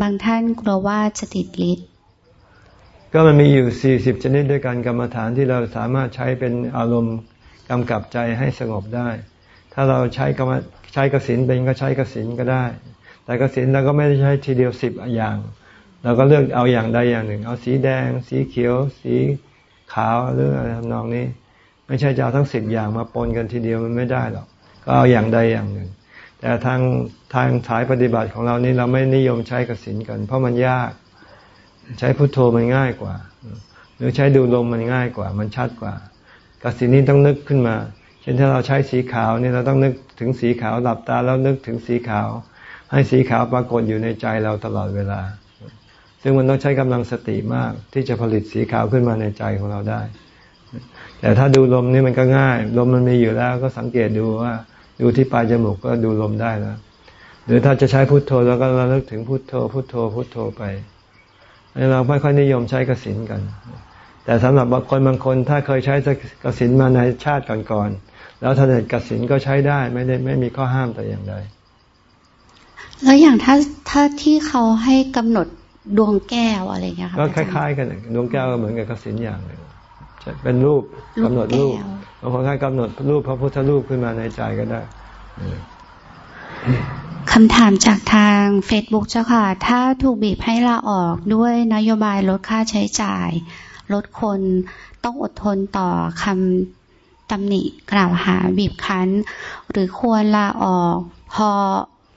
บางท่านกลัวว่าจะติดฤทธิ์ก็มันมีอยู่สี่สิบชนิดด้วยกันกรรมฐานที่เราสามารถใช้เป็นอารมณ์กำกับใจให้สงบได้ ถ้าเราใช้กรรม ใช้กสินเป็นก็ใช้กสินก็ได้ แต่กสินเราก็ไม่ได้ใช้ทีเดียวสิบอย่างเราก็เลือกเอาอย่างใดอย่างหนึ่ง เอาสีแดง สีเขียว สีขาวหรืออะไรทำนองนี้ ไม่ใช่จะเอาทั้งสิบอย่างมาปนกันทีเดียวมันไม่ได้หรอกก็เอาอย่างใดอย่างหนึ่ง แต่ทางทางสายปฏิบัติของเรานี่เราไม่นิยมใช้กสินกัน เพราะมันยาก ใช้พุทโธมันง่ายกว่า หรือใช้ดูลมมันง่ายกว่า มันชัดกว่า กสินนี้ต้องนึกขึ้นมา เช่นถ้าเราใช้สีขาวนี่เราต้องนึกถึงสีขาวหลับตาแล้วนึกถึงสีขาว ให้สีขาวปรากฏอยู่ในใจเราตลอดเวลา ซึ่งมันต้องใช้กำลังสติมากที่จะผลิตสีขาวขึ้นมาในใจของเราได้ แต่ถ้าดูลมนี่มันก็ง่าย ลมมันมีอยู่แล้วก็สังเกตดูว่าดูที่ปลายจมูกก็ดูลมได้แล้วหรือถ้าจะใช้พุทโธแล้วก็ระลึกถึงพุทโธ พุทโธ พุทโธไปเราไม่ค่อยนิยมใช้กสินกัน แต่สำหรับบางคนบางคนถ้าเคยใช้กสินมาในชาติก่อนๆ แล้วถ้าเด็ดกสินก็ใช้ได้ไม่ได้ไม่มีข้อห้ามแต่อย่างใดแล้วอย่างถ้าถ้าที่เขาให้กำหนดดวงแก้วอะไรเงี้ยค่ะก็คล้าย ๆ กันดวงแก้วก็เหมือนกับกสินอย่างหนึ่งเป็นรูปกำหนดรูปบางคนให้กำหนดรูปพระพุทธรูปขึ้นมาในใจก็ได้คำถามจากทางเฟซบุ๊กเจ้าค่ะ ถ้าถูกบีบให้ลาออกด้วยนโยบายลดค่าใช้จ่าย ลดคนต้องอดทนต่อคำ ตำหนิกล่าวหาบีบคั้น หรือควรลาออก พอ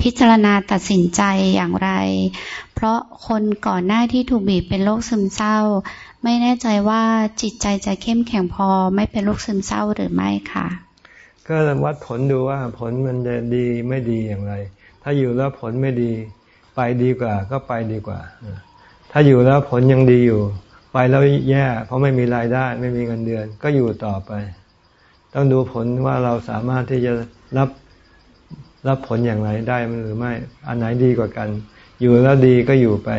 พิจารณาตัดสินใจอย่างไร เพราะคนก่อนหน้าที่ถูกบีบเป็นโรคซึมเศร้า ไม่แน่ใจว่าจิตใจจะเข้มแข็งพอไม่เป็นโรคซึมเศร้าหรือไม่ค่ะ ก็วัดผลดูว่าผลมันจะดีไม่ดีอย่างไร ถ้าอยู่แล้วผลไม่ดี ไปดีกว่าก็ไปดีกว่า ถ้าอยู่แล้วผลยังดีอยู่ ไปแล้วแย่ เพราะไม่มีรายได้ ไม่มีเงินเดือน ก็อยู่ต่อไป ต้องดูผลว่าเราสามารถที่จะรับรับผลอย่างไรได้หรือไม่ อันไหนดีกว่ากัน อยู่แล้วดีก็อยู่ไป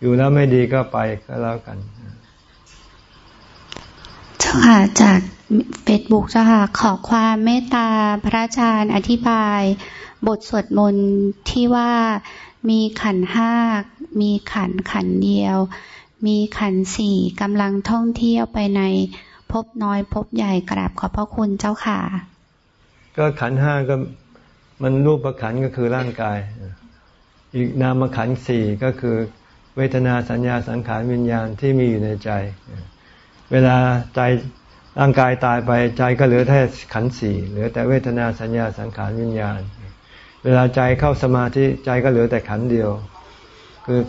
อยู่แล้วไม่ดีก็ไปก็แล้วกันเจ้าค่ะจากเฟซบุ๊กเจ้าค่ะขอความเมตตาพระอาจารย์อธิบาย บทสวดมนต์ที่ว่ามีขันห้ามีขันขันเดียว มีขันสี่กำลังท่องเที่ยวไปใน พบน้อยพบใหญ่กราบขอบพระคุณเจ้าค่ะ ก็ขันห้าก็มันรูปประขันก็คือร่างกาย อีกนามขันสี่ก็คือ เวทนาสัญญาสังขารวิญญาณที่มีอยู่ในใจ เวลาใจร่างกายตายไปใจก็เหลือแค่ขันสี่เหลือแต่เวทนาสัญญาสังขารวิญญาณ เวลาใจเข้าสมาธิใจก็เหลือแต่ขันเดียว คือ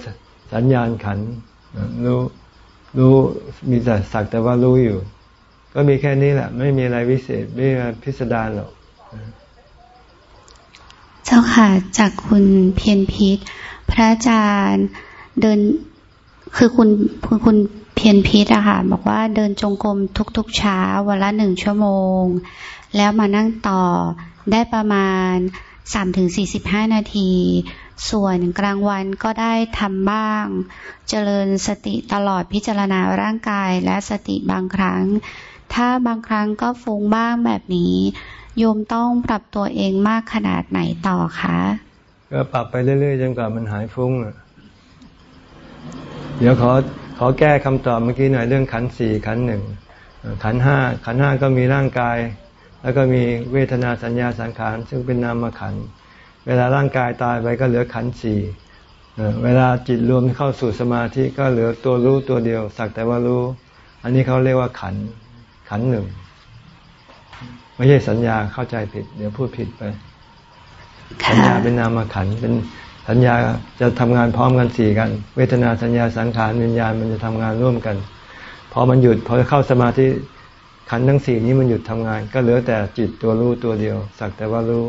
สัญญาณขันรู้รู้มีแต่สักแต่ว่ารู้อยู่ ก็มีแค่นี้แหละ ไม่มีอะไรวิเศษไม่มีพิสดารหรอกเจ้าค่ะ จากคุณเพียรพิษพระอาจารย์เดินคือคุณคุณคุณเพียรพิษอะค่ะบอกว่าเดินจงกรมทุกๆเช้าวันละหนึ่งชั่วโมง แล้วมานั่งต่อได้ประมาณสามถึงสี่สิบห้านาที ส่วนกลางวันก็ได้ทำบ้าง เจริญสติตลอดพิจารณาร่างกายและสติบางครั้ง ถ้าบางครั้งก็ฟุ้งบ้างแบบนี้ โยมต้องปรับตัวเองมากขนาดไหนต่อคะ ก็ปรับไปเรื่อยๆจนกว่ามันหายฟุ้งเดี๋ยวขอขอแก้คำตอบเมื่อกี้หน่อยเรื่องขันสี่ขันหนึ่งขันห้าขันห้าก็มีร่างกาย แล้วก็มีเวทนาสัญญาสังขารซึ่งเป็นนามขัน เวลาร่างกายตายไปก็เหลือขันสี่เวลาจิตรวมเข้าสู่สมาธิก็เหลือตัวรู้ตัวเดียว สักแต่ว่ารู้ อันนี้เขาเรียกว่าขัน ขันหนึ่ง ไม่ใช่สัญญาเข้าใจผิด เดี๋ยวพูดผิดไป สัญญาเป็นนามขันเป็นสัญญาจะทำงานพร้อมกันสี่กัน เวทนาสัญญาสังขารวิญญาณมันจะทำงานร่วมกันพอมันหยุดพอเข้าสมาธิขันทั้งสี่นี้มันหยุดทำงาน ก็เหลือแต่จิตตัวรู้ตัวเดียว สักแต่ว่ารู้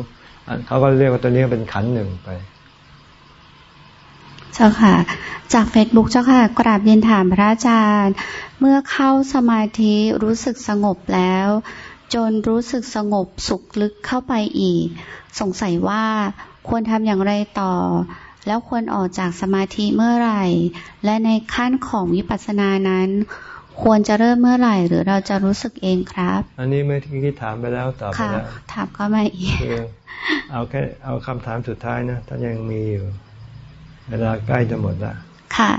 เขาก็เรียกว่าตัวนี้เป็นขันหนึ่งไป เจ้าค่ะ จากเฟซบุ๊กเจ้าค่ะ กราบเรียนถามพระอาจารย์ เมื่อเข้าสมาธิรู้สึกสงบแล้ว จนรู้สึกสงบสุขลึกเข้าไปอีก สงสัยว่าควรทำอย่างไรต่อ แล้วควรออกจากสมาธิเมื่อไหร่ และในขั้นของวิปัสสนานั้น ควรจะเริ่มเมื่อไหร่ หรือเราจะรู้สึกเองครับ อันนี้เมื่อกี้ถามไปแล้วตอบไปแล้วถามก็ไม่อีกเอาแค่เอาคำถามสุดท้ายนะถ้ายังมีอยู่ เวลาใกล้จะหมดละค่ะ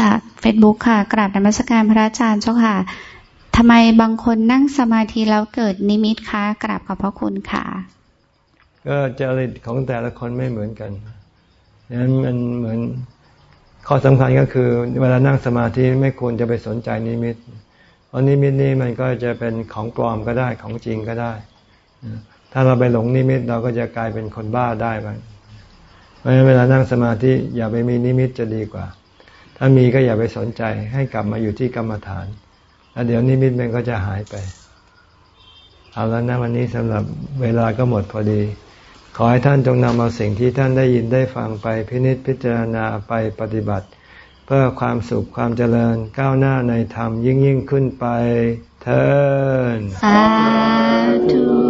จากเฟซบุ๊กค่ะ กราบนมัสการพระอาจารย์เจ้าค่ะทำไมบางคนนั่งสมาธิแล้วเกิดนิมิตคะกราบขอบพระคุณค่ะ ก็จริตของแต่ละคนไม่เหมือนกันดังนั้นมันเหมือนข้อสำคัญก็คือ เวลานั่งสมาธิไม่ควรจะไปสนใจนิมิตเพราะนิมิตนี้มันก็จะเป็นของปลอมก็ได้ของจริงก็ได้ ถ้าเราไปหลงนิมิตเราก็จะกลายเป็นคนบ้าได้ไป เพราะฉะนั้นเวลานั่งสมาธิอย่าไปมีนิมิตจะดีกว่า ถ้ามีก็อย่าไปสนใจให้กลับมาอยู่ที่กรรมฐานแล้วเดี๋ยวนิมิตมันก็จะหายไปเอาแล้วนะวันนี้สำหรับเวลาก็หมดพอดี ขอให้ท่านจงนำเอาสิ่งที่ท่านได้ยินได้ฟังไปพินิจพิจารณาไปปฏิบัติ เพื่อความสุขความเจริญก้าวหน้าในธรรมยิ่งยิ่งขึ้นไปเถิดสาธุ